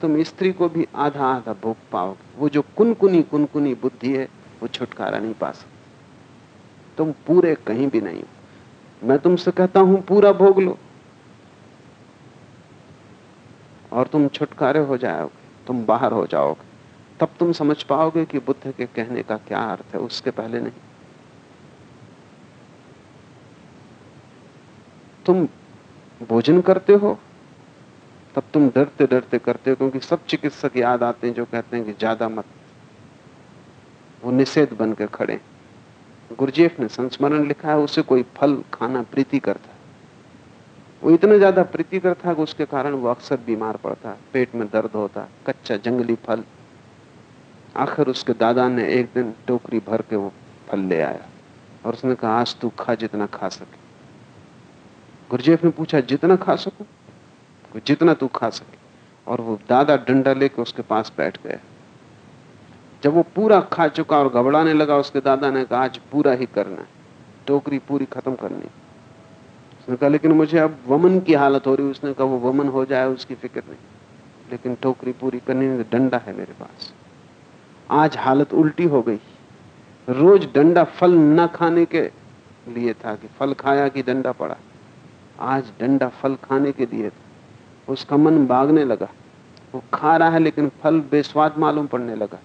तुम स्त्री को भी आधा आधा भोग पाओगे। वो जो कुनकुनी कुनकुनी बुद्धि है, वो छुटकारा नहीं पा सकती। तुम पूरे कहीं भी नहीं हो। मैं तुमसे कहता हूँ, पूरा भोग लो। और तुम छुटकारे हो जाओगे, तुम बाहर हो जाओगे। तब तुम समझ पाओगे कि बुद्ध के कहने का क्या अर्थ है, उसके पहले नहीं। तुम भोजन करते हो, तब तुम डरते डरते करते हो, क्योंकि सब चिकित्सक याद आते हैं, जो कहते हैं कि ज़्यादा मत। वो निषेध बनकर खड़े गुरुजेफ ने संस्मरण लिखा है, उसे कोई फल, खाना, प्रीति करता है। वो इतना ज़्यादा प्रीति करता है कि उसके कारण वो अक्सर बीमार पड़ता है, पेट में दर्द होता है, कच्चा जंगली फल। आखिर उसके दादा ने एक दिन टोकरी भर के वो फल ले आया, और उसने कहा, आज तू खा जितना खा सके। गुरुजेफ ने पूछा, जितना खा सकू? जितना तू खा सके। और वो दादा डंडा लेके उसके पास बैठ गया। जब वो पूरा खा चुका और घबराने लगा, उसके दादा ने कहा, आज पूरा ही करना है। टोकरी पूरी खत्म करनी उसने कहा, लेकिन मुझे अब वमन की हालत हो रही उसने कहा, वो वमन हो जाए, उसकी फ़िक्र नहीं। लेकिन टोकरी पूरी करनी में डंडा है मेरे पास। आज हालत उल्टी हो गई। रोज डंडा फल न खाने के लिए था कि फल खाया कि डंडा पड़ा। आज डंडा फल खाने के लिए उसका मन भागने लगा। वो खा रहा है लेकिन फल बेस्वाद मालूम पड़ने लगा।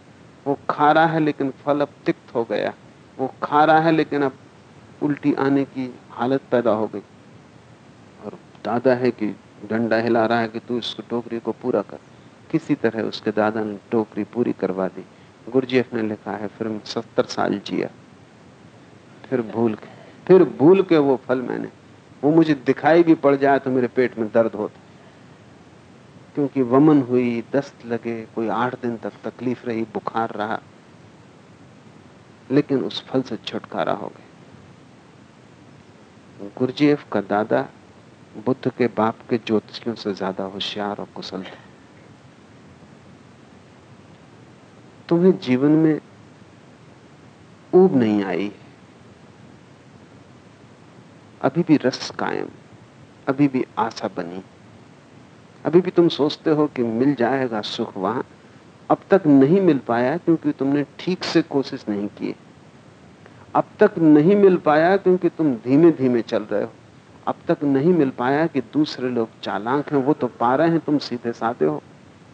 वो खा रहा है लेकिन फल अब तिक्त हो गया। वो खा रहा है लेकिन अब उल्टी आने की हालत पैदा हो गई। और दादा है कि डंडा हिला रहा है कि तू इस टोकरी को पूरा कर। किसी तरह उसके दादा ने टोकरी पूरी करवा दी। गुरुजीएफ ने लिखा है, फिर सत्तर साल जिया। फिर भूल के, फिर भूल के वो फल मैंने वो मुझे दिखाई भी पड़ जाए तो मेरे पेट में दर्द होता। क्योंकि वमन हुई, दस्त लगे, कोई आठ दिन तक तकलीफ़ रही, बुखार रहा। लेकिन उस फल से छुटकारा हो गया। गुरजीएफ का दादा बुद्ध के बाप के ज्योतिषियों से ज़्यादा होशियार और कुशल थे। तुम्हें जीवन में ऊब नहीं आई। अभी भी रस कायम, अभी भी आशा बनी। अभी भी तुम सोचते हो कि मिल जाएगा सुख वहाँ। अब तक नहीं मिल पाया क्योंकि तुमने ठीक से कोशिश नहीं की। अब तक नहीं मिल पाया क्योंकि तुम धीमे धीमे चल रहे हो। अब तक नहीं मिल पाया कि दूसरे लोग चालाक हैं, वो तो पा रहे हैं, तुम सीधे साधे हो।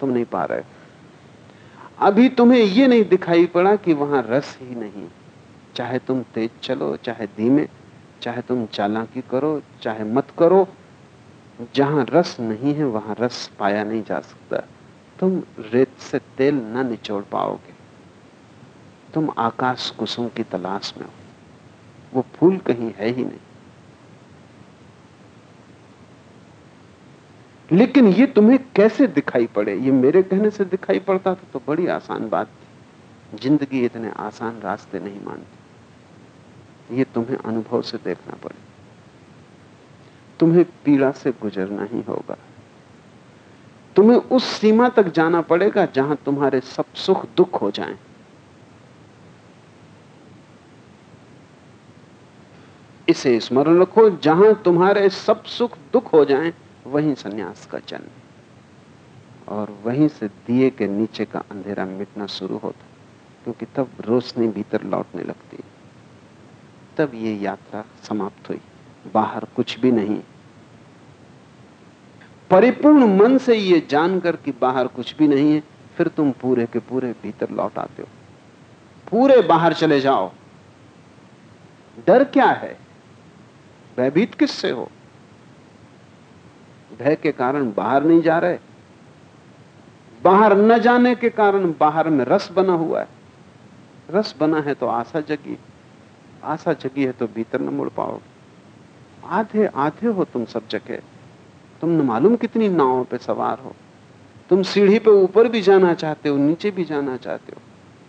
तुम नहीं पा रहे। अभी तुम्हें ये नहीं दिखाई पड़ा कि वहाँ रस ही नहीं। चाहे तुम तेज चलो, चाहे धीमे चाहे तुम चालाकी करो, चाहे मत करो, जहाँ रस नहीं है, वहाँ रस पाया नहीं जा सकता। तुम रेत से तेल न निचोड़ पाओगे। तुम आकाश कुसुम की तलाश में हो। वो फूल कहीं है ही नहीं। लेकिन ये तुम्हें कैसे दिखाई पड़े? ये मेरे कहने से दिखाई पड़ता था तो बड़ी आसान बात थी। ज़िंदगी इतने आसान रास्ते नहीं मानती। ये तुम्हें अनुभव से देखना पड़े। तुम्हें पीड़ा से गुजरना ही होगा। तुम्हें उस सीमा तक जाना पड़ेगा जहाँ तुम्हारे सब सुख दुख हो जाएँ। इसे स्मरण रखो जहाँ तुम्हारे सब सुख दुख हो जाएँ, वहीं सन्यास का जन्म। और वहीं से दिए के नीचे का अंधेरा मिटना शुरू होता क्योंकि तब रोशनी भीतर लौटने लगती तब ये यात्रा समाप्त हुई। बाहर कुछ भी नहीं। परिपूर्ण मन से ये जानकर कि बाहर कुछ भी नहीं है, फिर तुम पूरे के पूरे भीतर लौट आते हो। पूरे बाहर चले जाओ। डर क्या है? भयभीत किससे हो? भय के कारण बाहर नहीं जा रहे। बाहर न जाने के कारण बाहर में रस बना हुआ है। रस बना है तो आशा जगी। आशा जगी है तो भीतर न मुड़ पाओगे आधे आधे हो तुम सब जगह तुम न मालूम कितनी नावों पे सवार हो। तुम सीढ़ी पे ऊपर भी जाना चाहते हो, नीचे भी जाना चाहते हो।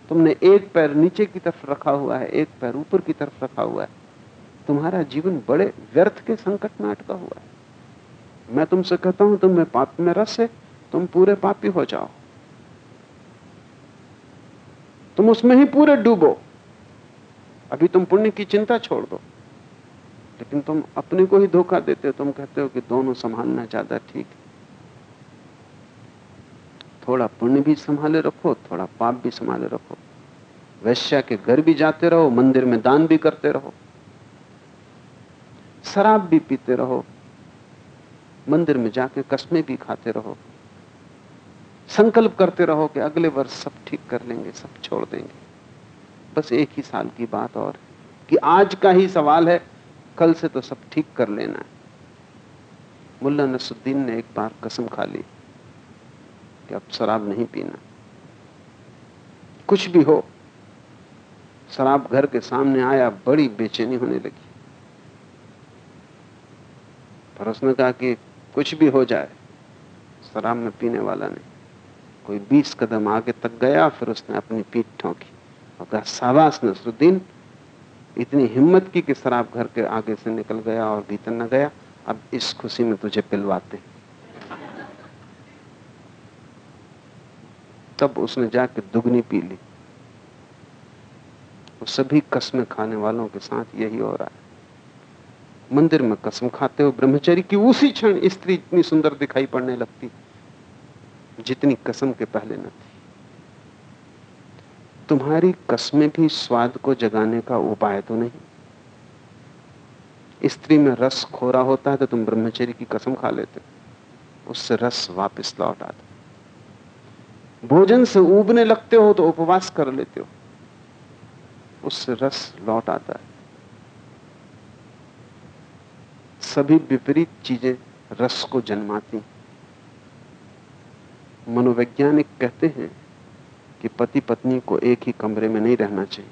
तुमने एक पैर नीचे की तरफ़ रखा हुआ है, एक पैर ऊपर की तरफ़ रखा हुआ है। तुम्हारा जीवन बड़े व्यर्थ के संकट में अटका हुआ है। मैं तुमसे कहता हूँ तुम्हें पाप में रस है, तुम पूरे पापी हो जाओ। तुम उसमें ही पूरे डूबो। अभी तुम पुण्य की चिंता छोड़ दो। लेकिन तुम अपने को ही धोखा देते हो, तुम कहते हो कि दोनों संभालना ज़्यादा ठीक है। थोड़ा पुण्य भी संभाले रखो, थोड़ा पाप भी संभाले रखो। वैश्या के घर भी जाते रहो, मंदिर में दान भी करते रहो। शराब भी पीते रहो। मंदिर में जाके कस्में भी खाते रहो। संकल्प करते रहो कि अगले वर्ष सब ठीक कर लेंगे, सब छोड़ देंगे। बस एक ही साल की बात और कि आज का ही सवाल है, कल से तो सब ठीक कर लेना है। मुल्ला नसुद्दीन ने एक बार कसम खा ली कि अब शराब नहीं पीना। कुछ भी हो, शराब घर के सामने आया, बड़ी बेचैनी होने लगी। पर उसने कहा कि कुछ भी हो जाए, शराब में पीने वाला नहीं। कोई बीस कदम आगे तक गया, फिर उसने अपनी पीठ ठोंकी। और कहा शाबाश नसरुद्दीन, इतनी हिम्मत की कि शराब घर के आगे से निकल गया और भीतर न गया, अब इस खुशी में तुझे पिलवाते तब उसने जाके दुगनी पी ली। और सभी कसमें खाने वालों के साथ यही हो रहा है मंदिर में कसम खाते हो ब्रह्मचरी की उसी क्षण स्त्री इतनी सुंदर दिखाई पड़ने लगती, जितनी कसम के पहले न थी। तुम्हारी कसमें भी स्वाद को जगाने का उपाय तो नहीं। स्त्री में रस खोरा होता है तो तुम ब्रह्मचर्य की कसम खा लेते उससे रस वापस लौट आता भोजन से उबने लगते हो तो उपवास कर लेते हो। उससे रस लौट आता है। सभी विपरीत चीज़ें रस को जन्माती मनोवैज्ञानिक कहते हैं कि पति पत्नी को एक ही कमरे में नहीं रहना चाहिए।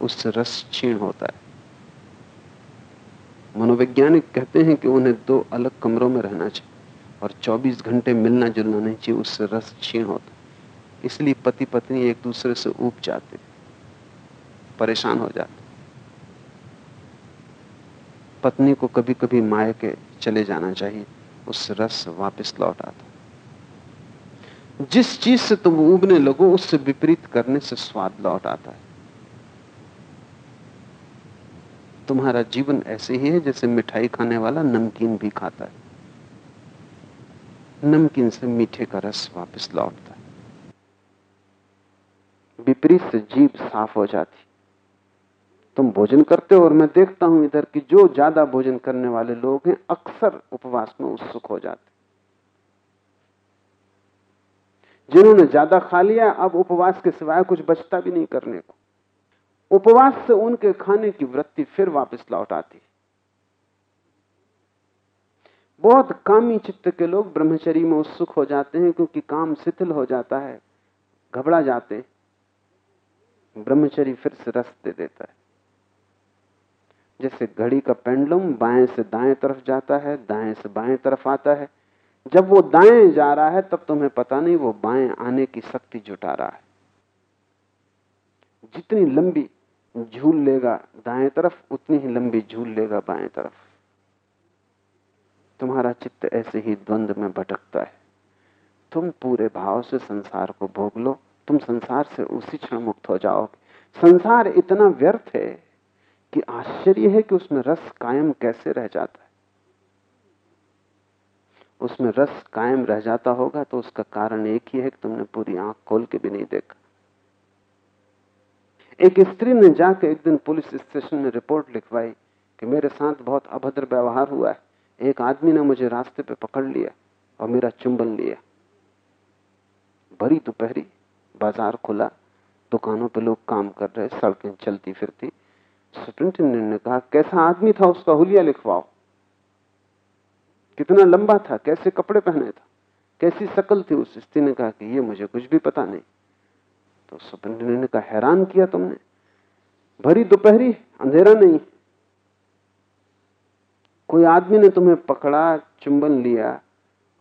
उससे रस क्षीण होता है। मनोवैज्ञानिक कहते हैं कि उन्हें दो अलग कमरों में रहना चाहिए और 24 घंटे मिलना जुलना नहीं चाहिए, उससे रस क्षीण होता है। इसलिए पति पत्नी एक दूसरे से ऊब जाते परेशान हो जाते पत्नी को कभी कभी माए के चले जाना चाहिए, उससे रस वापस लौट आता जिस चीज़ से तुम उबने लगो, उससे विपरीत करने से स्वाद लौट आता है। तुम्हारा जीवन ऐसे ही है जैसे मिठाई खाने वाला नमकीन भी खाता है। नमकीन से मीठे का रस वापस लौटता है। विपरीत से जीभ साफ़ हो जाती। तुम भोजन करते हो और मैं देखता हूँ इधर कि जो ज़्यादा भोजन करने वाले लोग हैं, अक्सर उपवास में उत्सुक हो जाते। जिन्होंने ज़्यादा खा लिया, अब उपवास के सिवाय कुछ बचता भी नहीं करने को। उपवास से उनके खाने की वृत्ति फिर वापस लौट आती। बहुत कामी चित्त के लोग ब्रह्मचरी में उत्सुक हो जाते हैं, क्योंकि काम शिथिल हो जाता है, घबरा जाते ब्रह्मचरी फिर से रस दे देता है। जैसे घड़ी का पेंडलम बाएँ से दाएँ तरफ़ जाता है, दाएँ से बाएँ तरफ़ आता है। जब वो दाएँ जा रहा है, तब तुम्हें पता नहीं, वो बाएँ आने की शक्ति जुटा रहा है। जितनी लंबी झूल लेगा दाएँ तरफ़, उतनी ही लंबी झूल लेगा बाएँ तरफ़। तुम्हारा चित्त ऐसे ही द्वंद में भटकता है। तुम पूरे भाव से संसार को भोग लो, तुम संसार से उसी क्षण मुक्त हो जाओगे। संसार इतना व्यर्थ है कि आश्चर्य है कि उसमें रस कायम कैसे रह जाता है। उसमें रस कायम रह जाता होगा तो उसका कारण एक ही है कि तुमने पूरी आँख खोल के भी नहीं देखा। एक स्त्री ने जाकर एक दिन पुलिस स्टेशन में रिपोर्ट लिखवाई कि मेरे साथ बहुत अभद्र व्यवहार हुआ है। एक आदमी ने मुझे रास्ते पे पकड़ लिया और मेरा चुंबन लिया। भरी दोपहरी, बाज़ार खुला, दुकानों पे लोग काम कर रहे, सड़कें चलती फिरती। सुप्रिंटेंडेंट ने कहा, कैसा आदमी था उसका? हुलिया लिखवाओ। कितना लंबा था, कैसे कपड़े पहने था, कैसी शकल थी उस स्त्री ने कहा कि ये मुझे कुछ भी पता नहीं। तो सुप्रिंटेंडेंट ने कहा, हैरान किया तुमने? भरी दोपहरी, अंधेरा नहीं। कोई आदमी ने तुम्हें पकड़ा, चुंबन लिया,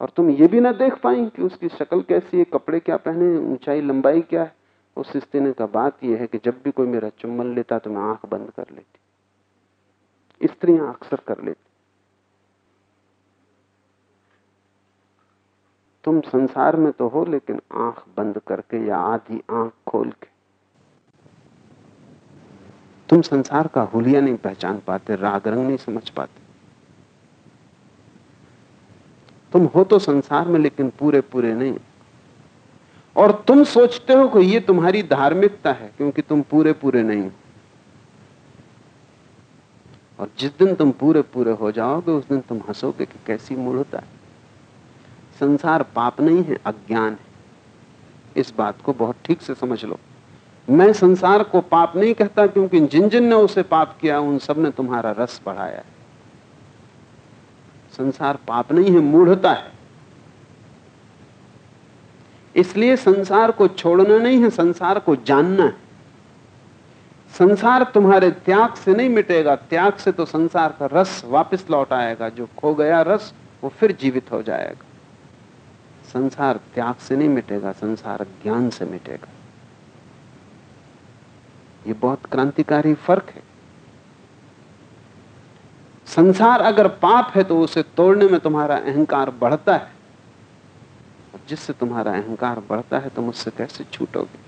और तुम ये भी ना देख पाई कि उसकी शक्ल कैसी है, कपड़े क्या पहने ऊंचाई, लंबाई क्या है? उस स्त्री ने कहा, बात यह है कि जब भी कोई मेरा चुम्बन लेता तो मैं आँख बंद कर लेती। स्त्रियाँ अक्सर कर लेती। तुम संसार में तो हो, लेकिन आँख बंद करके या आधी आँख खोल के। तुम संसार का हुलिया नहीं पहचान पाते, राग रंग नहीं समझ पाते। तुम हो तो संसार में, लेकिन पूरे पूरे नहीं। और तुम सोचते हो कि ये तुम्हारी धार्मिकता है, क्योंकि तुम पूरे पूरे नहीं और जिस दिन तुम पूरे पूरे हो जाओगे, उस दिन तुम हंसोगे कि कैसी मूढ़ता है। संसार पाप नहीं है, अज्ञान है। इस बात को बहुत ठीक से समझ लो। मैं संसार को पाप नहीं कहता क्योंकि जिन जिन ने उसे पाप किया, उन सबने तुम्हारा रस बढ़ाया है। संसार पाप नहीं है, मूढ़ता है। इसलिए संसार को छोड़ना नहीं है, संसार को जानना है। संसार तुम्हारे त्याग से नहीं मिटेगा, त्याग से तो संसार का रस वापस लौट आएगा। जो खो गया रस, वो फिर जीवित हो जाएगा। संसार त्याग से नहीं मिटेगा, संसार ज्ञान से मिटेगा। ये बहुत क्रांतिकारी फ़र्क है। संसार अगर पाप है तो उसे तोड़ने में तुम्हारा अहंकार बढ़ता है। और जिससे तुम्हारा अहंकार बढ़ता है, तुम उससे कैसे छूटोगे?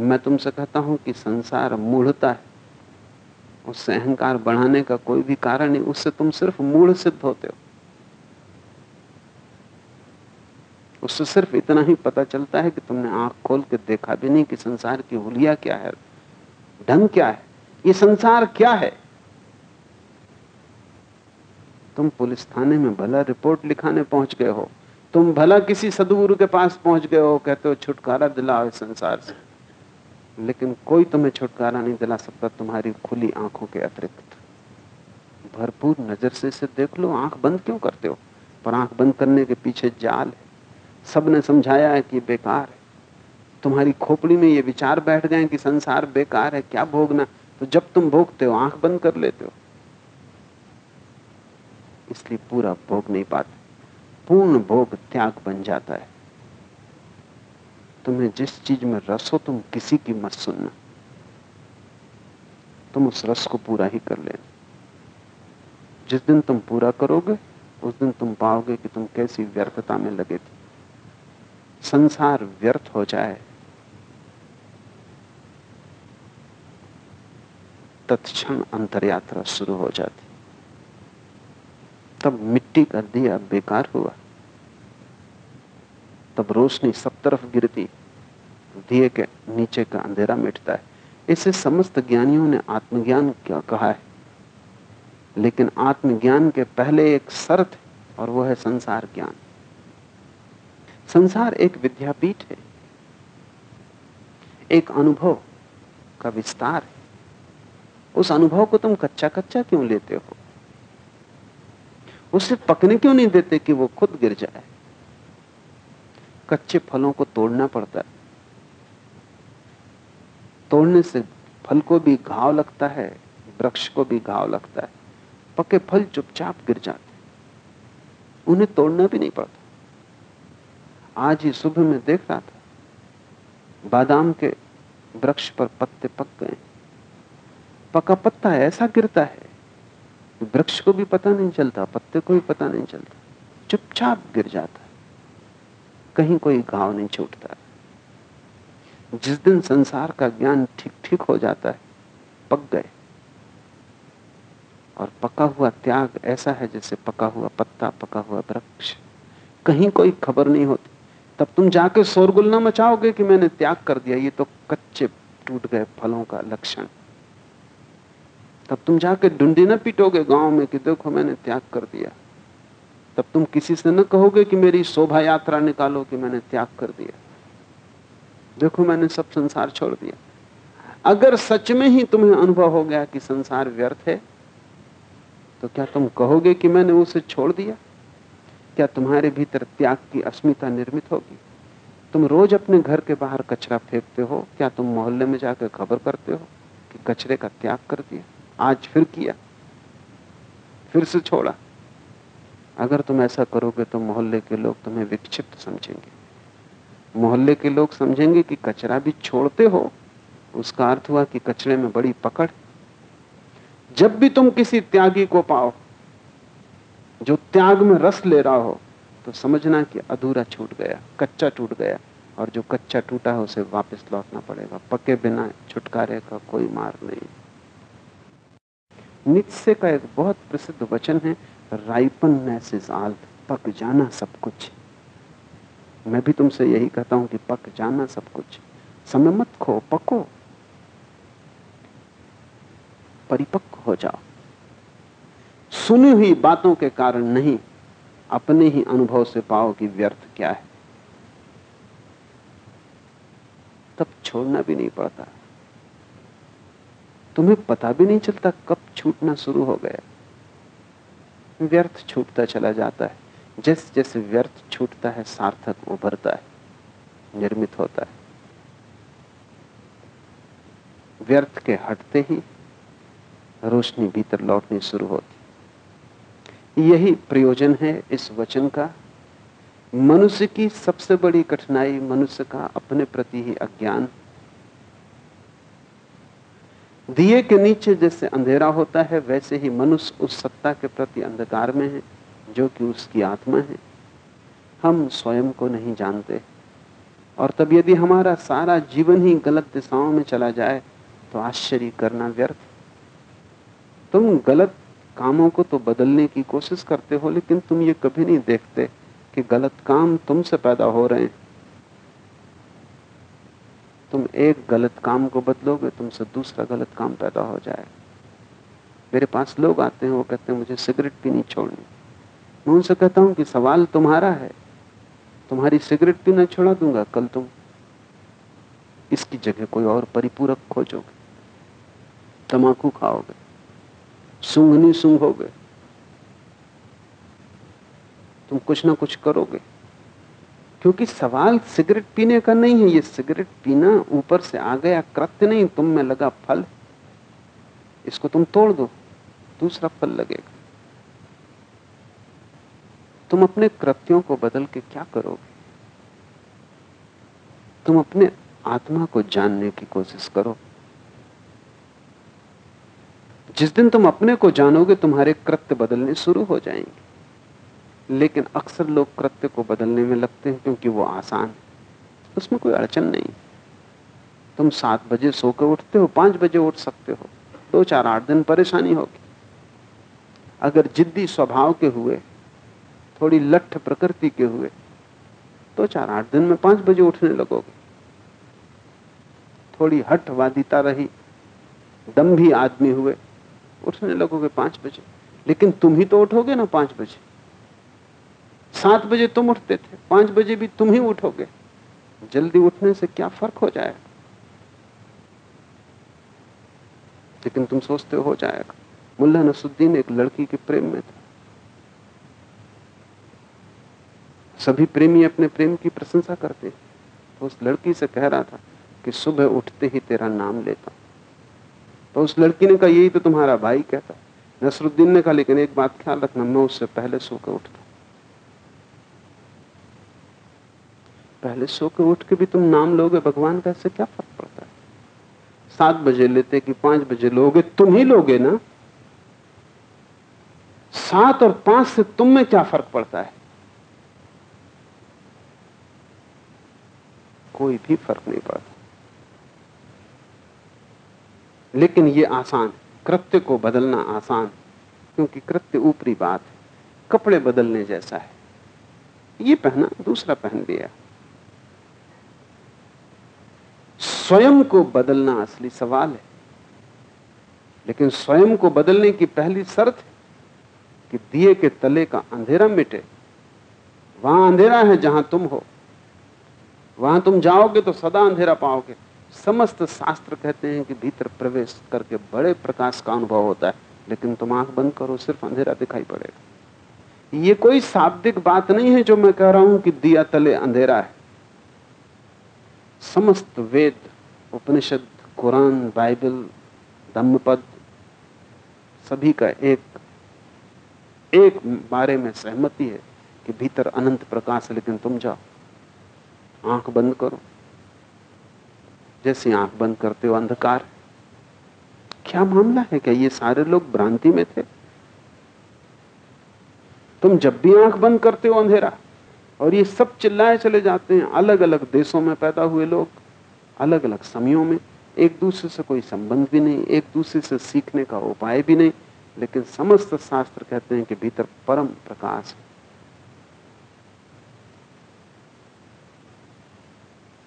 मैं तुमसे कहता हूँ कि संसार मूढ़ता है। उससे अहंकार बढ़ाने का कोई भी कारण नहीं, उससे तुम सिर्फ़ मूढ़ सिद्ध होते हो। उससे सिर्फ़ इतना ही पता चलता है कि तुमने आँख खोल के देखा भी नहीं कि संसार की हुलिया क्या है, ढंग क्या है, ये संसार क्या है। तुम पुलिस थाने में भला रिपोर्ट लिखाने पहुँच गए हो, तुम भला किसी सदगुरु के पास पहुँच गए हो, कहते हो छुटकारा दिलाओ इस संसार से। लेकिन कोई तुम्हें छुटकारा नहीं दिला सकता, तुम्हारी खुली आँखों के अतिरिक्त। भरपूर नज़र से इसे देख लो, आँख बंद क्यों करते हो? पर आँख बंद करने के पीछे जाल है। सबने समझाया है कि बेकार है। तुम्हारी खोपड़ी में ये विचार बैठ गए कि संसार बेकार है, क्या भोगना? तो जब तुम भोगते हो, आँख बंद कर लेते हो। इसलिए पूरा भोग नहीं पाते। पूर्ण भोग त्याग बन जाता है। तुम्हें जिस चीज़ में रस हो, तुम किसी की मत सुनना। तुम उस रस को पूरा ही कर लेना। जिस दिन तुम पूरा करोगे, उस दिन तुम पाओगे कि तुम कैसी व्यर्थता में लगे थे। संसार व्यर्थ हो जाए। तत्क्षण अंतर यात्रा शुरू हो जाती। तब मिट्टी का दिया बेकार हुआ। तब रोशनी सब तरफ़ गिरती। दिए के नीचे का अंधेरा मिटता है। इसे समस्त ज्ञानियों ने आत्मज्ञान क्या कहा है? लेकिन आत्मज्ञान के पहले एक शर्त और वह है संसार ज्ञान। संसार एक विद्यापीठ है। एक अनुभव का विस्तार है। उस अनुभव को तुम कच्चा कच्चा क्यों लेते हो? उसे पकने क्यों नहीं देते कि वो खुद गिर जाए? कच्चे फलों को तोड़ना पड़ता है। तोड़ने से फल को भी घाव लगता है, वृक्ष को भी घाव लगता है। पके फल चुपचाप गिर जाते उन्हें तोड़ना भी नहीं पड़ता। आज ही सुबह में देख रहा था। बादाम के वृक्ष पर पत्ते पक गए। पका पत्ता ऐसा गिरता है, वृक्ष को भी पता नहीं चलता, पत्ते को भी पता नहीं चलता। चुपचाप गिर जाता। है कहीं कोई घाव नहीं छूटता। जिस दिन संसार का ज्ञान ठीक ठीक हो जाता है, पक गए। और पका हुआ त्याग ऐसा है जैसे पका हुआ पत्ता, पका हुआ वृक्ष। कहीं कोई खबर नहीं होती। तब तुम जाके शोरगुल ना मचाओगे कि मैंने त्याग कर दिया। ये तो कच्चे टूट गए फलों का लक्षण। तब तुम जाके डुंडी ना पीटोगे गाँव में कि देखो मैंने त्याग कर दिया। तब तुम किसी से न कहोगे कि मेरी शोभा यात्रा निकालो कि मैंने त्याग कर दिया। देखो मैंने सब संसार छोड़ दिया। अगर सच में ही तुम्हें अनुभव हो गया कि संसार व्यर्थ है तो क्या तुम कहोगे कि मैंने उसे छोड़ दिया? क्या तुम्हारे भीतर त्याग की अस्मिता निर्मित होगी? तुम रोज अपने घर के बाहर कचरा फेंकते हो। क्या तुम मोहल्ले में जाकर खबर करते हो कि कचरे का त्याग कर दिया? आज फिर किया। फिर से छोड़ा। अगर तुम ऐसा करोगे तो मोहल्ले के लोग तुम्हें विक्षिप्त समझेंगे। मोहल्ले के लोग समझेंगे कि कचरा भी छोड़ते हो। उसका अर्थ हुआ कि कचरे में बड़ी पकड़। जब भी तुम किसी त्यागी को पाओ जो त्याग में रस ले रहा हो तो समझना कि अधूरा छूट गया, कच्चा टूट गया, और जो कच्चा टूटा है, उसे वापस लौटना पड़ेगा। पके बिना छुटकारे का कोई मार नहीं। नित्से का एक बहुत प्रसिद्ध वचन है राइपन नेसिस आल पक जाना सब कुछ। मैं भी तुमसे यही कहता हूँ कि पक जाना सब कुछ। समय मत खो, पको। परिपक्व हो जाओ। सुनी हुई बातों के कारण नहीं, अपने ही अनुभव से पाओ कि व्यर्थ क्या है। तब छोड़ना भी नहीं पड़ता। तुम्हें पता भी नहीं चलता कब छूटना शुरू हो गया। व्यर्थ छूटता चला जाता है। जैसे जैसे व्यर्थ छूटता है, सार्थक उभरता है, निर्मित होता है। व्यर्थ के हटते ही रोशनी भीतर लौटनी शुरू होती यही प्रयोजन है इस वचन का। मनुष्य की सबसे बड़ी कठिनाई मनुष्य का अपने प्रति ही अज्ञान। दिए के नीचे जैसे अंधेरा होता है, वैसे ही मनुष्य उस सत्ता के प्रति अंधकार में है, जो कि उसकी आत्मा है। हम स्वयं को नहीं जानते। और तब यदि हमारा सारा जीवन ही गलत दिशाओं में चला जाए तो आश्चर्य करना व्यर्थ। तुम गलत कामों को तो बदलने की कोशिश करते हो, लेकिन तुम ये कभी नहीं देखते कि गलत काम तुमसे पैदा हो रहे हैं। तुम एक गलत काम को बदलोगे, तुमसे दूसरा गलत काम पैदा हो जाए मेरे पास लोग आते हैं, वो कहते हैं, मुझे सिगरेट पीनी छोड़नी। मैं उनसे कहता हूँ कि सवाल तुम्हारा है। तुम्हारी सिगरेट पीना छोड़ा दूँगा कल तुम। इसकी जगह कोई और परिपूरक खोजोगे। तमाकू खाओगे। सूंघनी सूंघोगे। तुम कुछ ना कुछ करोगे। क्योंकि सवाल सिगरेट पीने का नहीं है, ये सिगरेट पीना ऊपर से आ गया कृत्य नहीं, तुम में लगा फल। इसको तुम तोड़ दो, दूसरा फल लगेगा। तुम अपने कृत्यों को बदल के क्या करोगे? तुम अपने आत्मा को जानने की कोशिश करो। जिस दिन तुम अपने को जानोगे, तुम्हारे कृत्य बदलने शुरू हो जाएँगे। लेकिन अक्सर लोग कृत्य को बदलने में लगते हैं क्योंकि वो आसान है। उसमें कोई अड़चन नहीं। तुम सात बजे सो के उठते हो, पाँच बजे उठ सकते हो। दो, चार, आठ दिन परेशानी होगी। अगर जिद्दी स्वभाव के हुए, थोड़ी लठ प्रकृति के हुए तो चार, आठ दिन में पाँच बजे उठने लगोगे। थोड़ी हटवादिता रही दम्भी आदमी हुए उठने लगोगे पाँच बजे। लेकिन तुम ही तो उठोगे ना पाँच बजे। सात बजे तुम उठते थे पाँच बजे भी तुम ही उठोगे। जल्दी उठने से क्या फ़र्क हो जाएगा? लेकिन तुम सोचते हो, जाएगा। मुल्ला नसुद्दीन एक लड़की के प्रेम में था। सभी प्रेमी अपने प्रेम की प्रशंसा करते तो उस लड़की से कह रहा था कि सुबह उठते ही तेरा नाम लेता तो उस लड़की ने कहा, यही तो तुम्हारा भाई कहता नसरुद्दीन ने कहा, लेकिन एक बात ख्याल रखना, मैं उससे पहले सो के उठता पहले सो के उठ के भी तुम नाम लोगे, भगवान का इससे क्या फ़र्क पड़ता है? सात बजे लेते कि पाँच बजे लोगे, तुम ही लोगे ना? सात और पाँच से तुम में क्या फ़र्क पड़ता है? कोई भी फ़र्क नहीं पड़ता। लेकिन यह आसान, कृत्य को बदलना आसान, क्योंकि कृत्य ऊपरी बात है कपड़े बदलने जैसा है। ये पहना, दूसरा पहन दिया स्वयं को बदलना असली सवाल है। लेकिन स्वयं को बदलने की पहली शर्त कि दिए के तले का अंधेरा मिटे। वहाँ अंधेरा है जहाँ तुम हो। वहाँ तुम जाओगे तो सदा अंधेरा पाओगे। समस्त शास्त्र कहते हैं कि भीतर प्रवेश करके बड़े प्रकाश का अनुभव होता है, लेकिन तुम आँख बंद करो, सिर्फ़ अंधेरा दिखाई पड़ेगा। ये कोई शाब्दिक बात नहीं है जो मैं कह रहा हूँ कि दिया तले अंधेरा है। समस्त वेद, उपनिषद, कुरान, बाइबल, धम्मपद, सभी का एक एक बारे में सहमति है कि भीतर अनंत प्रकाश लेकिन तुम जाओ, आँख बंद करो। जैसे आँख बंद करते हो अंधकार। क्या मामला है क्या? ये सारे लोग भ्रांति में थे। तुम जब भी आँख बंद करते हो अंधेरा, और ये सब चिल्लाए चले जाते हैं अलग अलग देशों में पैदा हुए लोग अलग अलग समयों में, एक दूसरे से कोई संबंध भी नहीं, एक दूसरे से सीखने का उपाय भी नहीं, लेकिन समस्त शास्त्र कहते हैं कि भीतर परम प्रकाश है।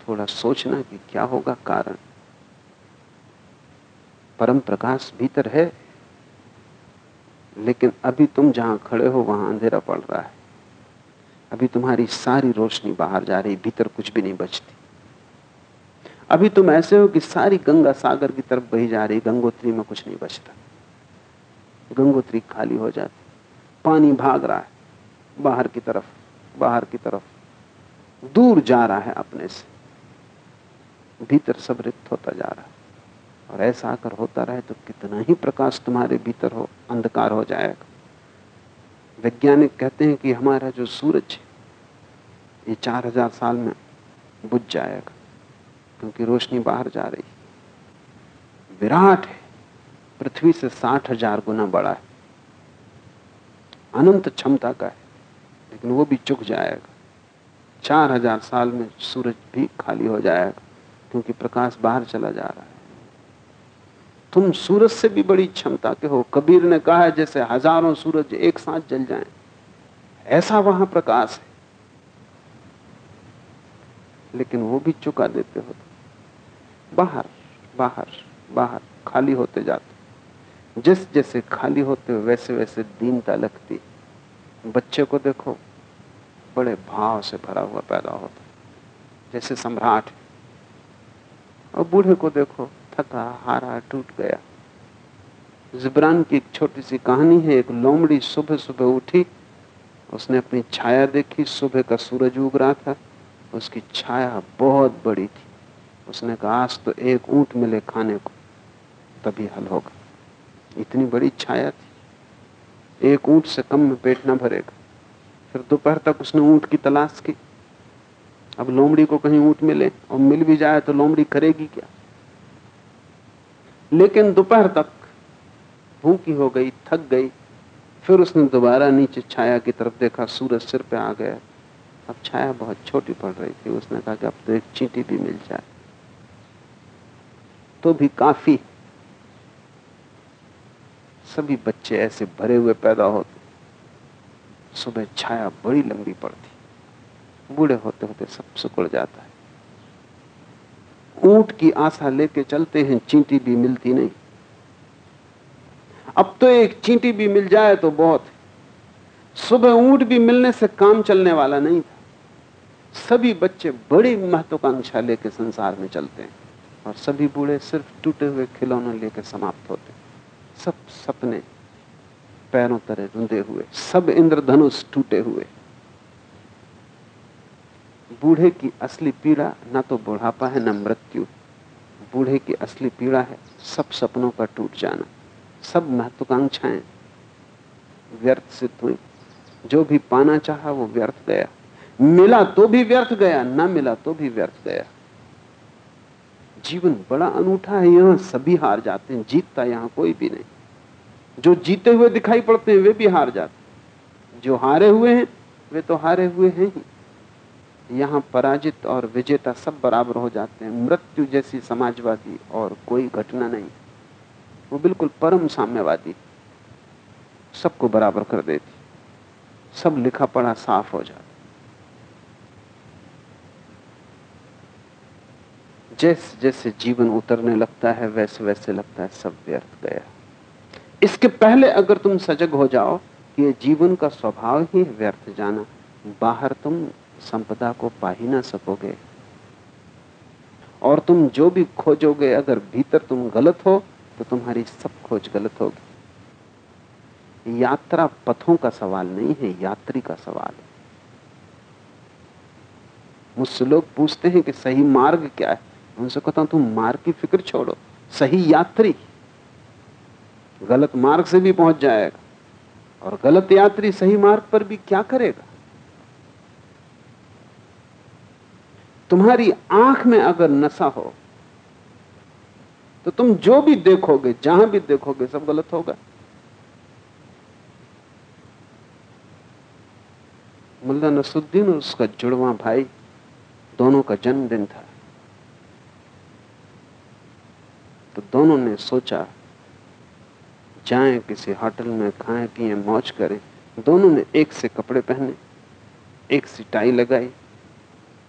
थोड़ा सोचना कि क्या होगा कारण। परम प्रकाश भीतर है, लेकिन अभी तुम जहाँ खड़े हो, वहाँ अंधेरा पड़ रहा है। अभी तुम्हारी सारी रोशनी बाहर जा रही, भीतर कुछ भी नहीं बचती। अभी तुम ऐसे हो कि सारी गंगा सागर की तरफ़ बही जा रही, गंगोत्री में कुछ नहीं बचता। गंगोत्री खाली हो जाती। पानी भाग रहा है, बाहर की तरफ़, बाहर की तरफ़। दूर जा रहा है अपने से। भीतर सब रिक्त होता जा रहा और ऐसा आकर होता रहे तो कितना ही प्रकाश तुम्हारे भीतर हो, अंधकार हो जाएगा। वैज्ञानिक कहते हैं कि हमारा जो सूरज है, ये चार हज़ार साल में बुझ जाएगा, क्योंकि रोशनी बाहर जा रही है। विराट है, पृथ्वी से साठ हज़ार गुना बड़ा है। अनंत क्षमता का है, लेकिन वो भी चुक जाएगा। चार हज़ार साल में सूरज भी खाली हो जाएगा। क्योंकि प्रकाश बाहर चला जा रहा है। तुम सूरज से भी बड़ी क्षमता के हो। कबीर ने कहा है, जैसे हज़ारों सूरज एक साथ जल जाएँ। ऐसा वहाँ प्रकाश है। लेकिन वो भी चुका देते हो बाहर बाहर बाहर, खाली होते जाते। जिस जैसे खाली होते हो वैसे वैसे दीनता लगती। बच्चे को देखो, बड़े भाव से भरा हुआ पैदा होता। जैसे सम्राट है और बूढ़े को देखो, थका हारा टूट गया। जिब्रान की एक छोटी सी कहानी है, एक लोमड़ी सुबह सुबह उठी, उसने अपनी छाया देखी, सुबह का सूरज उग रहा था, उसकी छाया बहुत बड़ी थी। उसने कहा, आज तो एक ऊँट मिले खाने को। तभी हल होगा इतनी बड़ी छाया थी। एक ऊँट से कम में पेट ना भरेगा। फिर दोपहर तक उसने ऊँट की तलाश की। अब लोमड़ी को कहीं ऊँट मिले और मिल भी जाए तो लोमड़ी करेगी क्या? लेकिन दोपहर तक भूखी हो गई, थक गई, फिर उसने दोबारा नीचे छाया की तरफ़ देखा, सूरज सिर पे आ गया। अब छाया बहुत छोटी पड़ रही थी, उसने कहा कि अब तो एक चींटी भी मिल जाए। तो भी काफ़ी। सभी बच्चे ऐसे भरे हुए पैदा होते। सुबह छाया बड़ी लंबी पड़ती। बूढ़े होते होते सब सुकड़ जाता है। ऊँट की आशा लेके चलते हैं, चींटी भी मिलती नहीं। अब तो एक चींटी भी मिल जाए तो बहुत सुबह ऊँट भी मिलने से काम चलने वाला नहीं था। सभी बच्चे बड़ी महत्वाकांक्षा लेके संसार में चलते हैं और सभी बूढ़े सिर्फ़ टूटे हुए खिलौने लेके समाप्त होते हैं। सब सपने पैरों तरह रुंधे हुए, सब इंद्रधनुष टूटे हुए। बूढ़े की असली पीड़ा ना तो बुढ़ापा है, ना मृत्यु। बूढ़े की असली पीड़ा है सब सपनों का टूट जाना, सब महत्वाकांक्षाएँ। व्यर्थ सिद्ध हुई जो भी पाना चाहा वो व्यर्थ गया। मिला तो भी व्यर्थ गया, ना मिला तो भी व्यर्थ गया। जीवन बड़ा अनूठा है, यहाँ सभी हार जाते हैं, जीतता यहाँ कोई भी नहीं। जो जीते हुए दिखाई पड़ते हैं, वे भी हार जाते हैं। जो हारे हुए हैं, वे तो हारे हुए हैं ही। यहाँ पराजित और विजेता सब बराबर हो जाते हैं। मृत्यु जैसी समाजवादी और कोई घटना नहीं। वो बिल्कुल परम साम्यवादी। सबको बराबर कर देती। सब लिखा पढ़ा साफ़ हो जाता। जैसे जैसे जीवन उतरने लगता है, वैसे वैसे लगता है, सब व्यर्थ गया। इसके पहले अगर तुम सजग हो जाओ कि ये जीवन का स्वभाव ही व्यर्थ जाना। बाहर तुम संपदा को पा ही ना सकोगे। और तुम जो भी खोजोगे, अगर भीतर तुम गलत हो तो तुम्हारी सब खोज गलत होगी। यात्रा पथों का सवाल नहीं है, यात्री का सवाल है। मुझसे लोग पूछते हैं कि सही मार्ग क्या है? उनसे कहता हूँ, तुम मार्ग की फ़िक्र छोड़ो। सही यात्री गलत मार्ग से भी पहुँच जाएगा और गलत यात्री सही मार्ग पर भी क्या करेगा? तुम्हारी आँख में अगर नशा हो तो तुम जो भी देखोगे, जहाँ भी देखोगे, सब गलत होगा। मुल्ला नसुद्दीन और उसका जुड़वा भाई, दोनों का जन्मदिन था। तो दोनों ने सोचा, जाएँ किसी होटल में खाएँ, पिए, मौज करें। दोनों ने एक से कपड़े पहने, एक से टाई लगाई।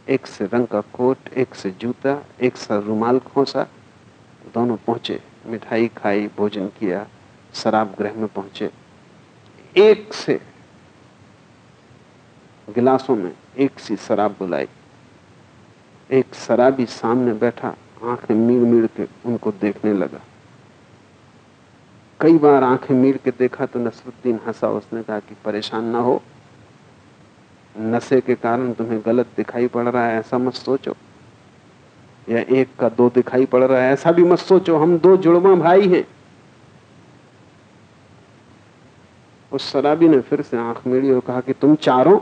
एक से रंग का कोट, एक से जूता, एक सा रुमाल खोसा, दोनों पहुँचे। मिठाई खाई, भोजन किया, शराब गृह में पहुँचे। एक से गिलासों में एक सी शराब बुलाई। एक शराबी सामने बैठा, आँखें मीड़ मीड़ के उनको देखने लगा। कई बार आँखें मीड़ के देखा तो नसरुद्दीन हंसा। उसने कहा कि परेशान ना हो। नशे के कारण तुम्हें गलत दिखाई पड़ रहा है, ऐसा मत सोचो। या एक का दो दिखाई पड़ रहा है, ऐसा भी मत सोचो, हम दो जुड़वा भाई हैं। उस शराबी ने फिर से आँख मेड़ी और कहा कि तुम चारों?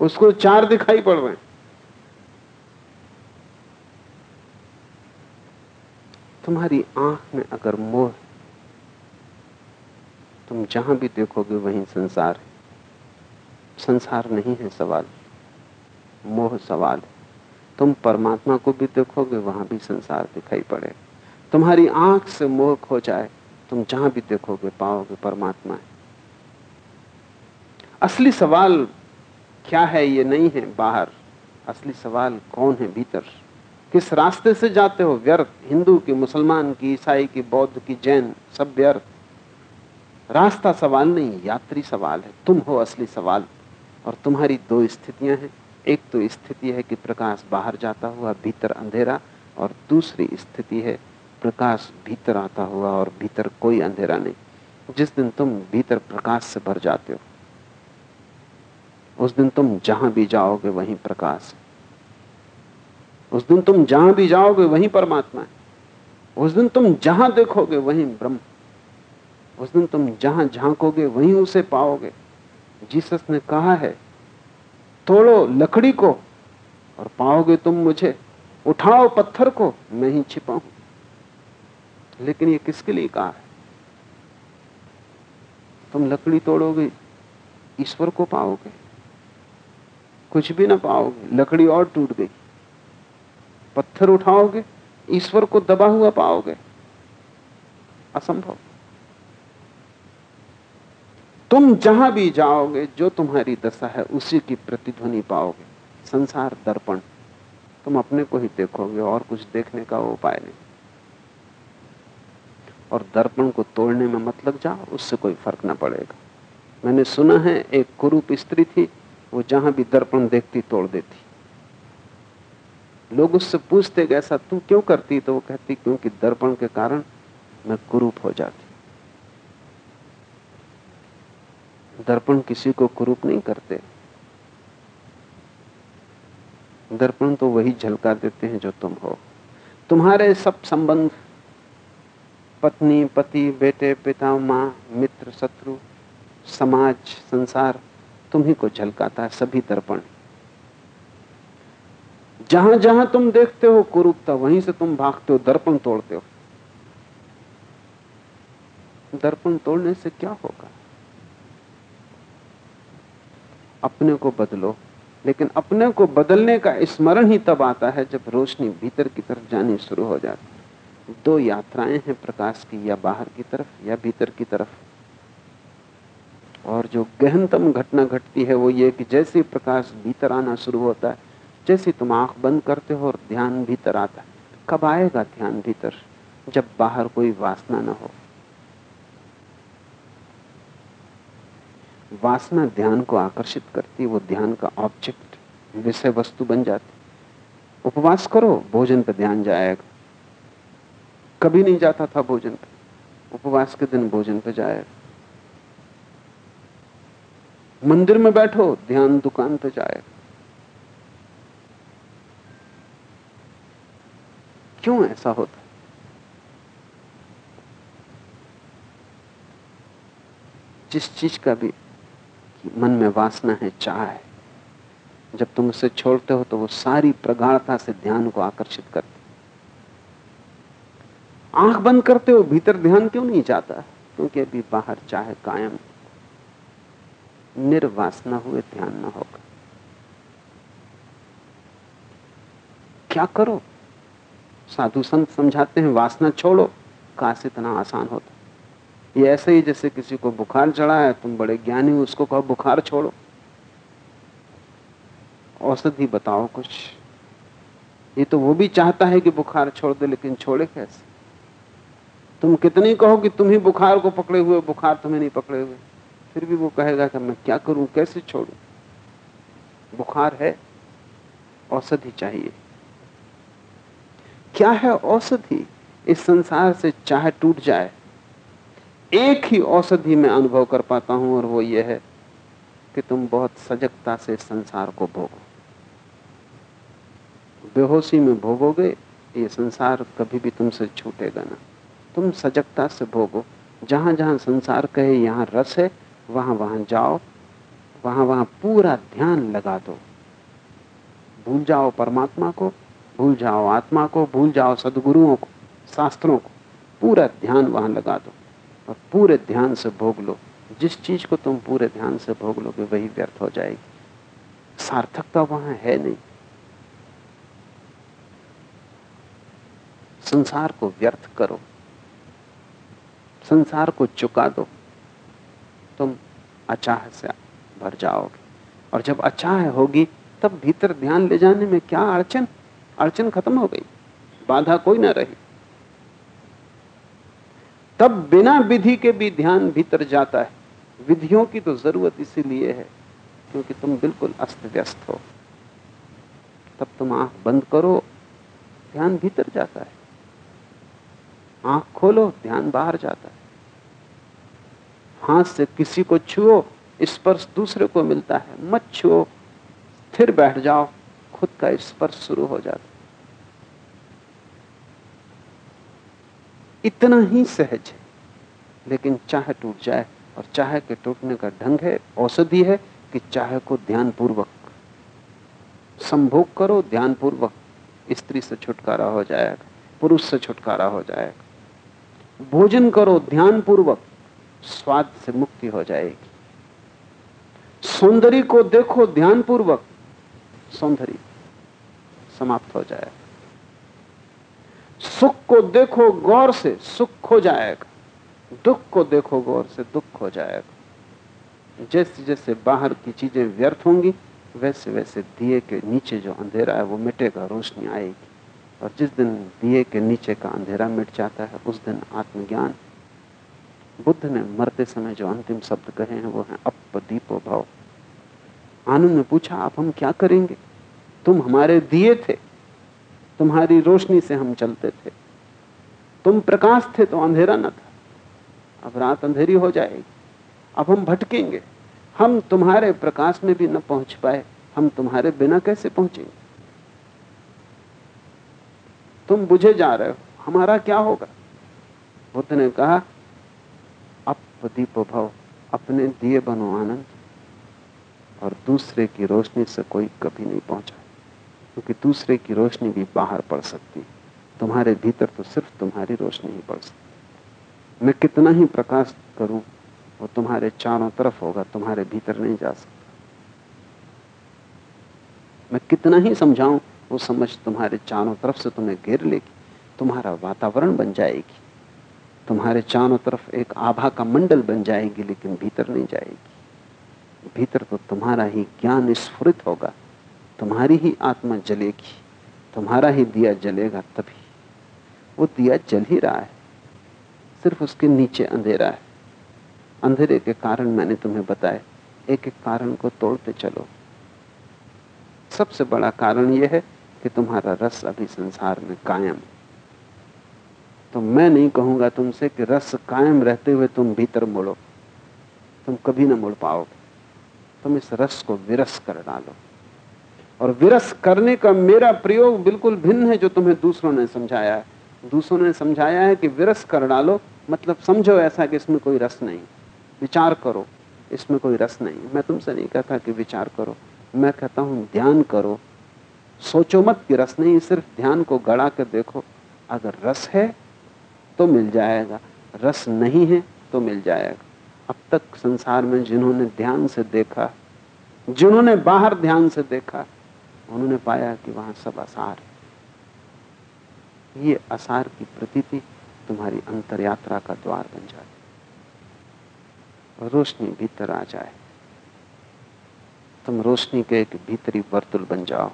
उसको चार दिखाई पड़ रहे हैं। तुम्हारी आँख में अगर मोह तुम जहाँ भी देखोगे वहीं संसार है। संसार नहीं है सवाल, मोह सवाल है। तुम परमात्मा को भी देखोगे, वहाँ भी संसार दिखाई पड़े। तुम्हारी आँख से मोह खो जाए, तुम जहाँ भी देखोगे, पाओगे परमात्मा है। असली सवाल क्या है, ये नहीं है बाहर। असली सवाल कौन है भीतर? किस रास्ते से जाते हो? व्यर्थ, हिंदू की, मुसलमान की, ईसाई की, बौद्ध की, जैन, सब व्यर्थ। रास्ता सवाल नहीं, यात्री सवाल है। तुम हो असली सवाल। और तुम्हारी दो स्थितियाँ हैं। एक तो स्थिति है कि प्रकाश बाहर जाता हुआ, भीतर अंधेरा, और दूसरी स्थिति है, प्रकाश भीतर आता हुआ और भीतर कोई अंधेरा नहीं। जिस दिन तुम भीतर प्रकाश से भर जाते हो, उस दिन तुम जहाँ भी जाओगे वहीं प्रकाश है। उस दिन तुम जहाँ भी जाओगे वहीं परमात्मा है। उस दिन तुम जहाँ देखोगे वहीं ब्रह्म उस दिन तुम जहाँ झांकोगे वहीं उसे पाओगे। जीसस ने कहा है, तोड़ो लकड़ी को और पाओगे तुम मुझे। उठाओ पत्थर को, मैं ही छिपाऊं लेकिन ये किसके लिए कहा है? तुम लकड़ी तोड़ोगे, ईश्वर को पाओगे। कुछ भी ना पाओगे, लकड़ी और टूट गई। पत्थर उठाओगे, ईश्वर को दबा हुआ पाओगे। असंभव। तुम जहाँ भी जाओगे, जो तुम्हारी दशा है, उसी की प्रतिध्वनि पाओगे। संसार दर्पण। तुम अपने को ही देखोगे, और कुछ देखने का उपाय नहीं। और दर्पण को तोड़ने में मत लग जाओ, उससे कोई फ़र्क ना पड़ेगा। मैंने सुना है, एक कुरूप स्त्री थी, वो जहाँ भी दर्पण देखती, तोड़ देती। लोग उससे पूछते, ऐसा तू क्यों करती? तो वो कहती, क्योंकि दर्पण के कारण मैं कुरूप हो जाती। दर्पण किसी को कुरूप नहीं करते। दर्पण तो वही झलका देते हैं जो तुम हो। तुम्हारे सब संबंध, पत्नी, पति, बेटे, पिता, माँ, मित्र, शत्रु, समाज, संसार, तुम्ही को झलकाता है सभी दर्पण। जहाँ जहाँ तुम देखते हो कुरूपता, वहीं से तुम भागते हो, दर्पण तोड़ते हो। दर्पण तोड़ने से क्या होगा? अपने को बदलो। लेकिन अपने को बदलने का स्मरण ही तब आता है जब रोशनी भीतर की तरफ़ जानी शुरू हो जाती दो यात्राएँ हैं प्रकाश की, या बाहर की तरफ़, या भीतर की तरफ़। और जो गहनतम घटना घटती है वो ये कि जैसे प्रकाश भीतर आना शुरू होता है, जैसे तुम आँख बंद करते हो और ध्यान भीतर आता है। कब आएगा ध्यान भीतर? जब बाहर कोई वासना ना हो। वासना ध्यान को आकर्षित करती वो ध्यान का ऑब्जेक्ट विषय वस्तु बन जाती उपवास करो, भोजन पर ध्यान जाएगा। कभी नहीं जाता था भोजन पर उपवास के दिन भोजन पर जाएगा। मंदिर में बैठो, ध्यान दुकान पर जाएगा। क्यों ऐसा होता जिस चीज़ का भी मन में वासना है, चाह है। जब तुम उसे छोड़ते हो तो वो सारी प्रगाढ़ता से ध्यान को आकर्षित करती आँख बंद करते हो, भीतर ध्यान क्यों नहीं जाता? क्योंकि अभी बाहर चाहे कायम। निर्वासना हुए ध्यान ना होगा। क्या करो? साधु संत समझाते हैं, वासना छोड़ो। काश इतना आसान होता। ये ऐसे ही जैसे किसी को बुखार चढ़ा है, तुम बड़े ज्ञानी उसको कहो, बुखार छोड़ो। औषधि बताओ कुछ। ये तो वो भी चाहता है कि बुखार छोड़ दे, लेकिन छोड़े कैसे? तुम कितनी कहो कि तुम ही बुखार को पकड़े हुए बुखार तुम्हें नहीं पकड़े हुए। फिर भी वो कहेगा कि मैं क्या करूँ, कैसे छोड़ू? बुखार है औषधि चाहिए। क्या है औषधि इस संसार से चाहे टूट जाए। एक ही औषधि में अनुभव कर पाता हूँ और वो ये है कि तुम बहुत सजगता से संसार को भोगो। बेहोशी में भोगोगे, ये संसार कभी भी तुमसे छूटेगा ना। तुम सजगता से भोगो। जहाँ जहाँ संसार कहे, यहाँ रस है, वहाँ वहाँ जाओ, वहाँ वहाँ पूरा ध्यान लगा दो। भूल जाओ परमात्मा को, भूल जाओ आत्मा को, भूल जाओ सदगुरुओं को, शास्त्रों को, पूरा ध्यान वहाँ लगा दो। और पूरे ध्यान से भोग लो। जिस चीज़ को तुम पूरे ध्यान से भोग लोगे, वही व्यर्थ हो जाएगी। सार्थकता वहाँ है नहीं। संसार को व्यर्थ करो। संसार को चुका दो। तुम अचाह से भर जाओगे। और जब अचाह होगी, तब भीतर ध्यान ले जाने में क्या अड़चन? अड़चन खत्म हो गई। बाधा कोई ना रही। तब बिना विधि के भी ध्यान भीतर जाता है। विधियों की तो ज़रूरत इसीलिए है, क्योंकि तुम बिल्कुल अस्त व्यस्त हो। तब तुम आँख बंद करो, ध्यान भीतर जाता है। आँख खोलो, ध्यान बाहर जाता है। हाथ से किसी को छुओ, स्पर्श दूसरे को मिलता है। मत छुओ फिर बैठ जाओ, खुद का स्पर्श शुरू हो जाता इतना ही सहज है। लेकिन चाहे टूट जाए और चाहे के टूटने का ढंग है, औषधि है कि चाहे को ध्यान पूर्वक संभोग करो, ध्यानपूर्वक स्त्री से छुटकारा हो जाएगा, पुरुष से छुटकारा हो जाएगा। भोजन करो ध्यान पूर्वक स्वाद से मुक्ति हो जाएगी। सौंदर्य को देखो, ध्यानपूर्वक सौंदर्य समाप्त हो जाएगा। सुख को देखो गौर से, सुख खो जाएगा। दुख को देखो गौर से, दुख हो जाएगा। जैसे जैसे बाहर की चीज़ें व्यर्थ होंगी, वैसे वैसे दिए के नीचे जो अंधेरा है, वो मिटेगा, रोशनी आएगी। और जिस दिन दिए के नीचे का अंधेरा मिट जाता है, उस दिन आत्मज्ञान। बुद्ध ने मरते समय जो अंतिम शब्द कहे हैं, वो है अप दीपो भव आनंद ने पूछा, आप हम क्या करेंगे? तुम हमारे दिए थे। तुम्हारी रोशनी से हम चलते थे। तुम प्रकाश थे तो अंधेरा न था। अब रात अंधेरी हो जाएगी। अब हम भटकेंगे। हम तुम्हारे प्रकाश में भी न पहुँच पाए। हम तुम्हारे बिना कैसे पहुँचेंगे? तुम बुझे जा रहे हो। हमारा क्या होगा? बुद्ध ने कहा अप दीप भव, अपने दिए बनो आनंद। और दूसरे की रोशनी से कोई कभी नहीं पहुँचा। क्योंकि दूसरे की रोशनी भी बाहर पड़ सकती है। तुम्हारे भीतर तो सिर्फ़ तुम्हारी रोशनी ही पड़ सकती मैं कितना ही प्रकाश करूँ, वो तुम्हारे चारों तरफ़ होगा, तुम्हारे भीतर नहीं जा सकता। मैं कितना ही समझाऊं, वो समझ तुम्हारे चारों तरफ़ से तुम्हें घेर लेगी, तुम्हारा वातावरण बन जाएगी। तुम्हारे चारों तरफ़ एक आभा का मंडल बन जाएगी, लेकिन भीतर नहीं जाएगी। भीतर तो तुम्हारा ही ज्ञान स्फुरित होगा तुम्हारी ही आत्मा जलेगी, तुम्हारा ही दिया जलेगा तभी। वो दिया जल ही रहा है, सिर्फ़ उसके नीचे अंधेरा है। अंधेरे के कारण मैंने तुम्हें बताया, एक एक कारण को तोड़ते चलो। सबसे बड़ा कारण यह है कि तुम्हारा रस अभी संसार में कायम तो मैं नहीं कहूँगा तुमसे कि रस कायम रहते हुए तुम भीतर मुड़ो। तुम कभी ना मुड़ पाओगे। तुम इस रस को विरस कर डालो। और विरस करने का मेरा प्रयोग बिल्कुल भिन्न है जो तुम्हें दूसरों ने समझाया है। दूसरों ने समझाया है कि विरस कर डालो मतलब समझो ऐसा कि इसमें कोई रस नहीं। विचार करो, इसमें कोई रस नहीं। मैं तुमसे नहीं कहता कि विचार करो। मैं कहता हूँ, ध्यान करो। सोचो मत कि रस नहीं, सिर्फ़ ध्यान को गड़ा कर देखो। अगर रस है तो मिल जाएगा। रस नहीं है तो मिल जाएगा। अब तक संसार में जिन्होंने ध्यान से देखा, जिन्होंने बाहर ध्यान से देखा उन्होंने पाया कि वहाँ सब आसार है। ये आसार की प्रतीति तुम्हारी अंतर यात्रा का द्वार बन जाए रोशनी भीतर आ जाए। तुम रोशनी के एक भीतरी वर्तुल बन जाओ।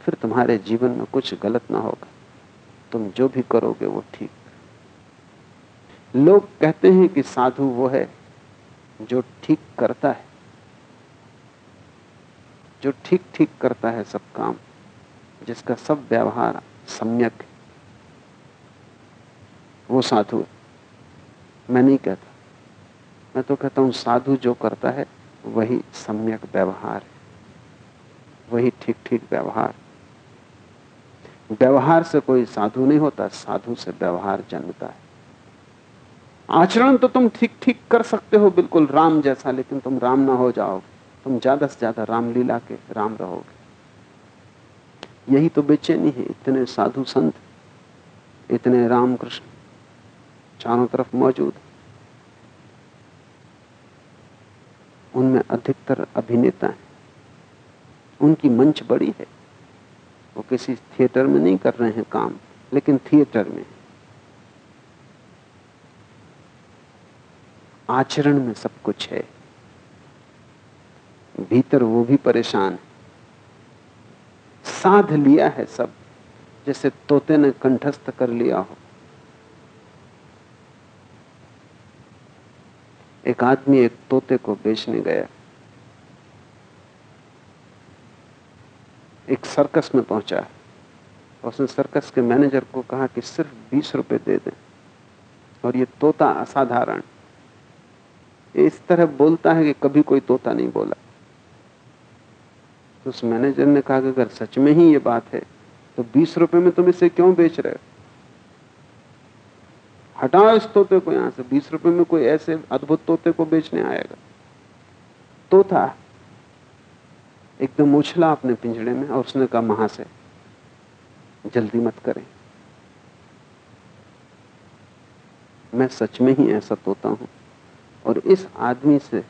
फिर तुम्हारे जीवन में कुछ गलत ना होगा। तुम जो भी करोगे वो ठीक। लोग कहते हैं कि साधु वो है जो ठीक करता है। जो ठीक ठीक करता है सब काम, जिसका सब व्यवहार सम्यक है। वो साधु है। मैं नहीं कहता। मैं तो कहता हूँ, साधु जो करता है, वही सम्यक व्यवहार है। वही ठीक ठीक व्यवहार व्यवहार से कोई साधु नहीं होता, साधु से व्यवहार जन्मता है। आचरण तो तुम ठीक ठीक कर सकते हो बिल्कुल, राम जैसा, लेकिन तुम राम ना हो जाओगे। तुम ज़्यादा से ज़्यादा रामलीला के राम रहोगे। यही तो बेचैनी है, इतने साधु संत, इतने रामकृष्ण चारों तरफ़ मौजूद उनमें अधिकतर अभिनेता हैं। उनकी मंच बड़ी है। वो किसी थिएटर में नहीं कर रहे हैं काम, लेकिन थिएटर में आचरण में सब कुछ है। भीतर वो भी परेशान है। साध लिया है सब, जैसे तोते ने कंठस्थ कर लिया हो। एक आदमी एक तोते को बेचने गया। एक सर्कस में पहुँचा। उसने सर्कस के मैनेजर को कहा कि सिर्फ़ बीस रुपए दे दें। और ये तोता असाधारण। इस तरह बोलता है कि कभी कोई तोता नहीं बोला। तो उस मैनेजर ने कहा कि अगर सच में ही ये बात है तो बीस रुपए में तुम इसे क्यों बेच रहे हो? हटाओ इस तोते को यहाँ से, बीस रुपए में कोई ऐसे अद्भुत तोते को बेचने आएगा। तोता एकदम उछला अपने पिंजड़े में और उसने कहा महा से जल्दी मत करें। मैं सच में ही ऐसा तोता हूँ और इस आदमी से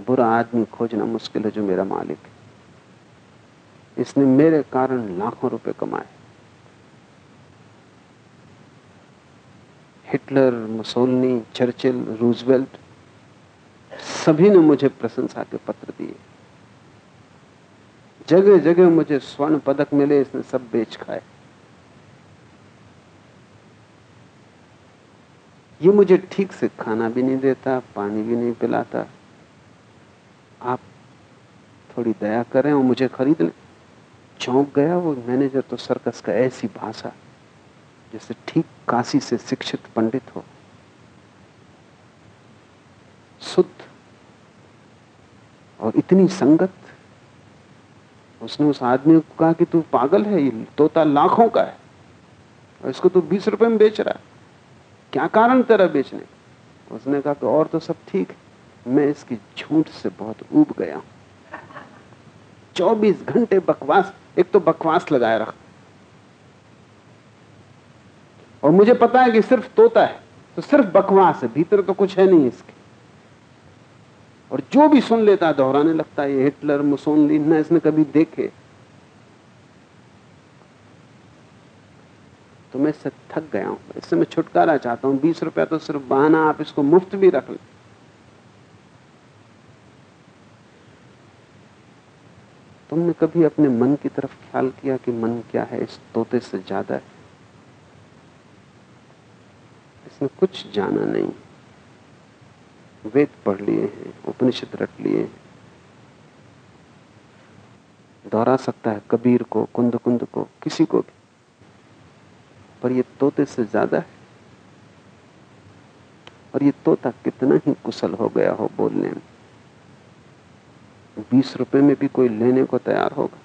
बुरा आदमी खोजना मुश्किल है जो मेरा मालिक है। इसने मेरे कारण लाखों रुपए कमाए। हिटलर, मुसोलनी, चर्चिल, रूजवेल्ट, सभी ने मुझे प्रशंसा के पत्र दिए। जगह जगह मुझे स्वर्ण पदक मिले, इसने सब बेच खाए। ये मुझे ठीक से खाना भी नहीं देता, पानी भी नहीं पिलाता आप थोड़ी दया करें और मुझे खरीद लें चौंक गया वो मैनेजर तो सर्कस का ऐसी भाषा, जैसे ठीक काशी से शिक्षित पंडित हो। शुद्ध और इतनी संगत, उसने उस आदमी को कहा कि तू पागल है, ये तोता लाखों का है, और इसको तू बीस रुपए में बेच रहा है। क्या कारण तेरा बेचने? उसने कहा कि और तो सब ठीक है। मैं इसकी झूठ से बहुत ऊब गया हूँ। चौबीस घंटे बकवास, एक तो बकवास लगाए रख। और मुझे पता है कि सिर्फ़ तोता है तो सिर्फ़ बकवास है, भीतर तो कुछ है नहीं इसके। और जो भी सुन लेता है दोहराने लगता है ये हिटलर, मुसोनली, न इसने कभी देखे। तो मैं इससे थक गया हूँ। इससे मैं छुटकारा चाहता हूँ। बीस रुपया तो सिर्फ़ बहाना, आप इसको मुफ़्त भी रख लें। तुमने कभी अपने मन की तरफ़ ख्याल किया कि मन क्या है? इस तोते से ज़्यादा है। इसने कुछ जाना नहीं। वेद पढ़ लिए हैं, उपनिषद रट लिए हैं। दोहरा सकता है कबीर को कुंद कुंद को, किसी को भी। पर ये तोते से ज़्यादा है। और ये तोता कितना ही कुशल हो गया हो बोलने में। बीस रुपए में भी कोई लेने को तैयार होगा।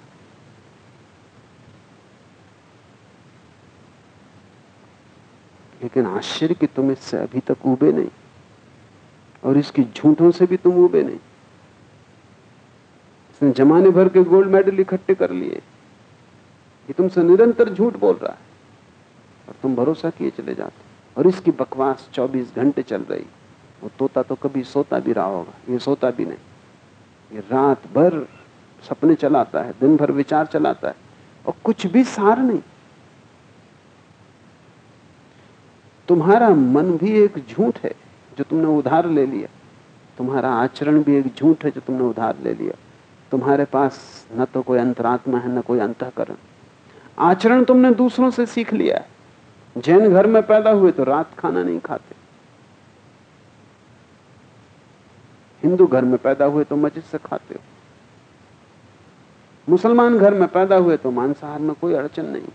लेकिन आश्चर्य कि तुम इससे अभी तक उबे नहीं, और इसकी झूठों से भी तुम उबे नहीं। इसने जमाने भर के गोल्ड मेडल इकट्ठे कर लिए ये तुमसे निरंतर झूठ बोल रहा है, और तुम भरोसा किए चले जाते और इसकी बकवास 24 घंटे चल रही। वो तोता तो कभी सोता भी रहा होगा, ये सोता भी नहीं। रात भर सपने चलाता है, दिन भर विचार चलाता है, और कुछ भी सार नहीं। तुम्हारा मन भी एक झूठ है जो तुमने उधार ले लिया। तुम्हारा आचरण भी एक झूठ है जो तुमने उधार ले लिया। तुम्हारे पास न तो कोई अंतरात्मा है, न कोई अंतकरण। आचरण तुमने दूसरों से सीख लिया जैन घर में पैदा हुए तो रात खाना नहीं खाते। हिंदू घर में पैदा हुए तो मस्जिद से खाते हो। मुसलमान घर में पैदा हुए तो मांसाहार में कोई अड़चन नहीं।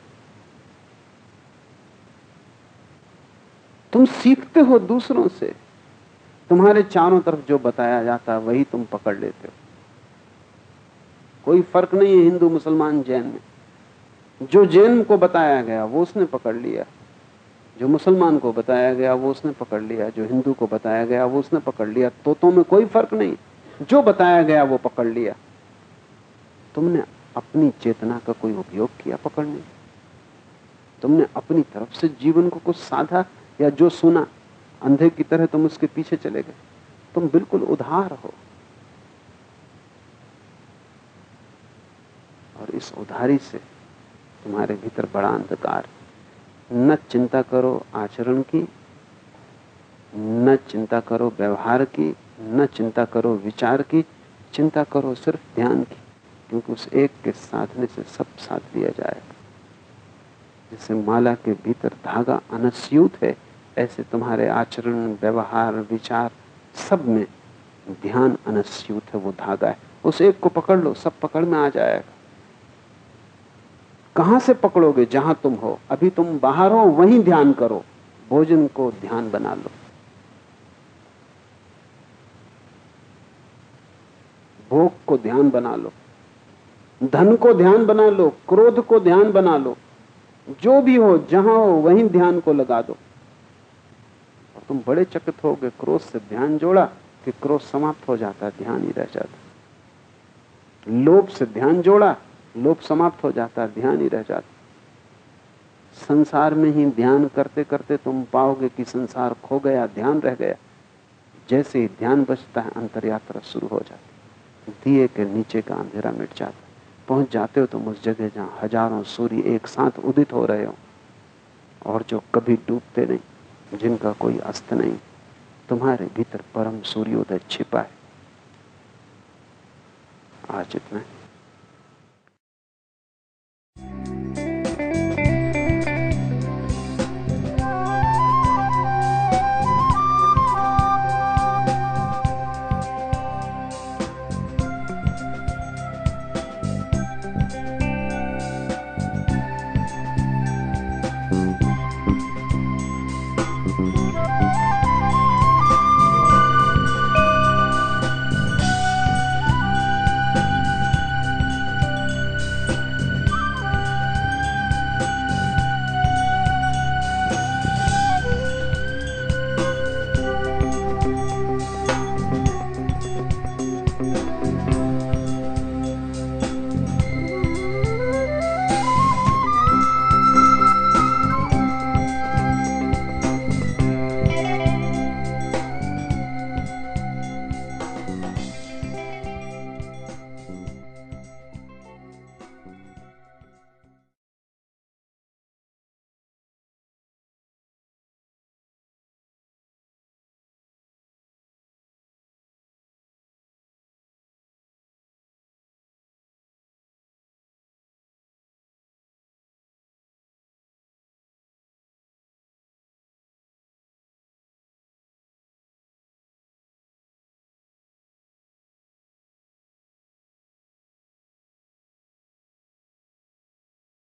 तुम सीखते हो दूसरों से। तुम्हारे चारों तरफ़ जो बताया जाता है, वही तुम पकड़ लेते हो। कोई फ़र्क नहीं है हिंदू मुसलमान जैन में। जो जैन को बताया गया, वो उसने पकड़ लिया। जो मुसलमान को बताया गया, वो उसने पकड़ लिया, जो हिंदू को बताया गया, वो उसने पकड़ लिया। तोतों में कोई फ़र्क नहीं। जो बताया गया, वो पकड़ लिया। तुमने अपनी चेतना का कोई उपयोग किया पकड़ने? तुमने अपनी तरफ़ से जीवन को कुछ साधा या जो सुना, अंधे की तरह तुम उसके पीछे चले गए। तुम बिल्कुल उधार हो। और इस उधारी से तुम्हारे भीतर बड़ा अंधकार न चिंता करो आचरण की, न चिंता करो व्यवहार की, न चिंता करो विचार की, चिंता करो सिर्फ़ ध्यान की, क्योंकि उस एक के साधने से सब साथ लिया जाएगा जैसे माला के भीतर धागा अनस्यूत है, ऐसे तुम्हारे आचरण, व्यवहार, विचार सब में ध्यान अनस्यूत है, वो धागा है। उस एक को पकड़ लो, सब पकड़ में आ जाएगा। कहाँ से पकड़ोगे? जहाँ तुम हो। अभी तुम बाहर हो, वहीं ध्यान करो। भोजन को ध्यान बना लो। भोग को ध्यान बना लो। धन को ध्यान बना लो। क्रोध को ध्यान बना लो। जो भी हो, जहाँ हो, वहीं ध्यान को लगा दो। और तुम बड़े चकित हो गए क्रोध से ध्यान जोड़ा कि क्रोध समाप्त हो जाता, ध्यान ही रह जाता। लोभ से ध्यान जोड़ा लोभ समाप्त हो जाता है, ध्यान ही रह जाता संसार में ही ध्यान करते करते तुम पाओगे कि संसार खो गया, ध्यान रह गया। जैसे ही ध्यान बचता है अंतर यात्रा शुरू हो जाती दिए के नीचे का अंधेरा मिट जाता पहुँच जाते हो तुम उस जगह जहाँ हज़ारों सूर्य एक साथ उदित हो रहे हो और जो कभी डूबते नहीं, जिनका कोई अस्त नहीं, तुम्हारे भीतर परम सूर्योदय छिपा है। आज इतना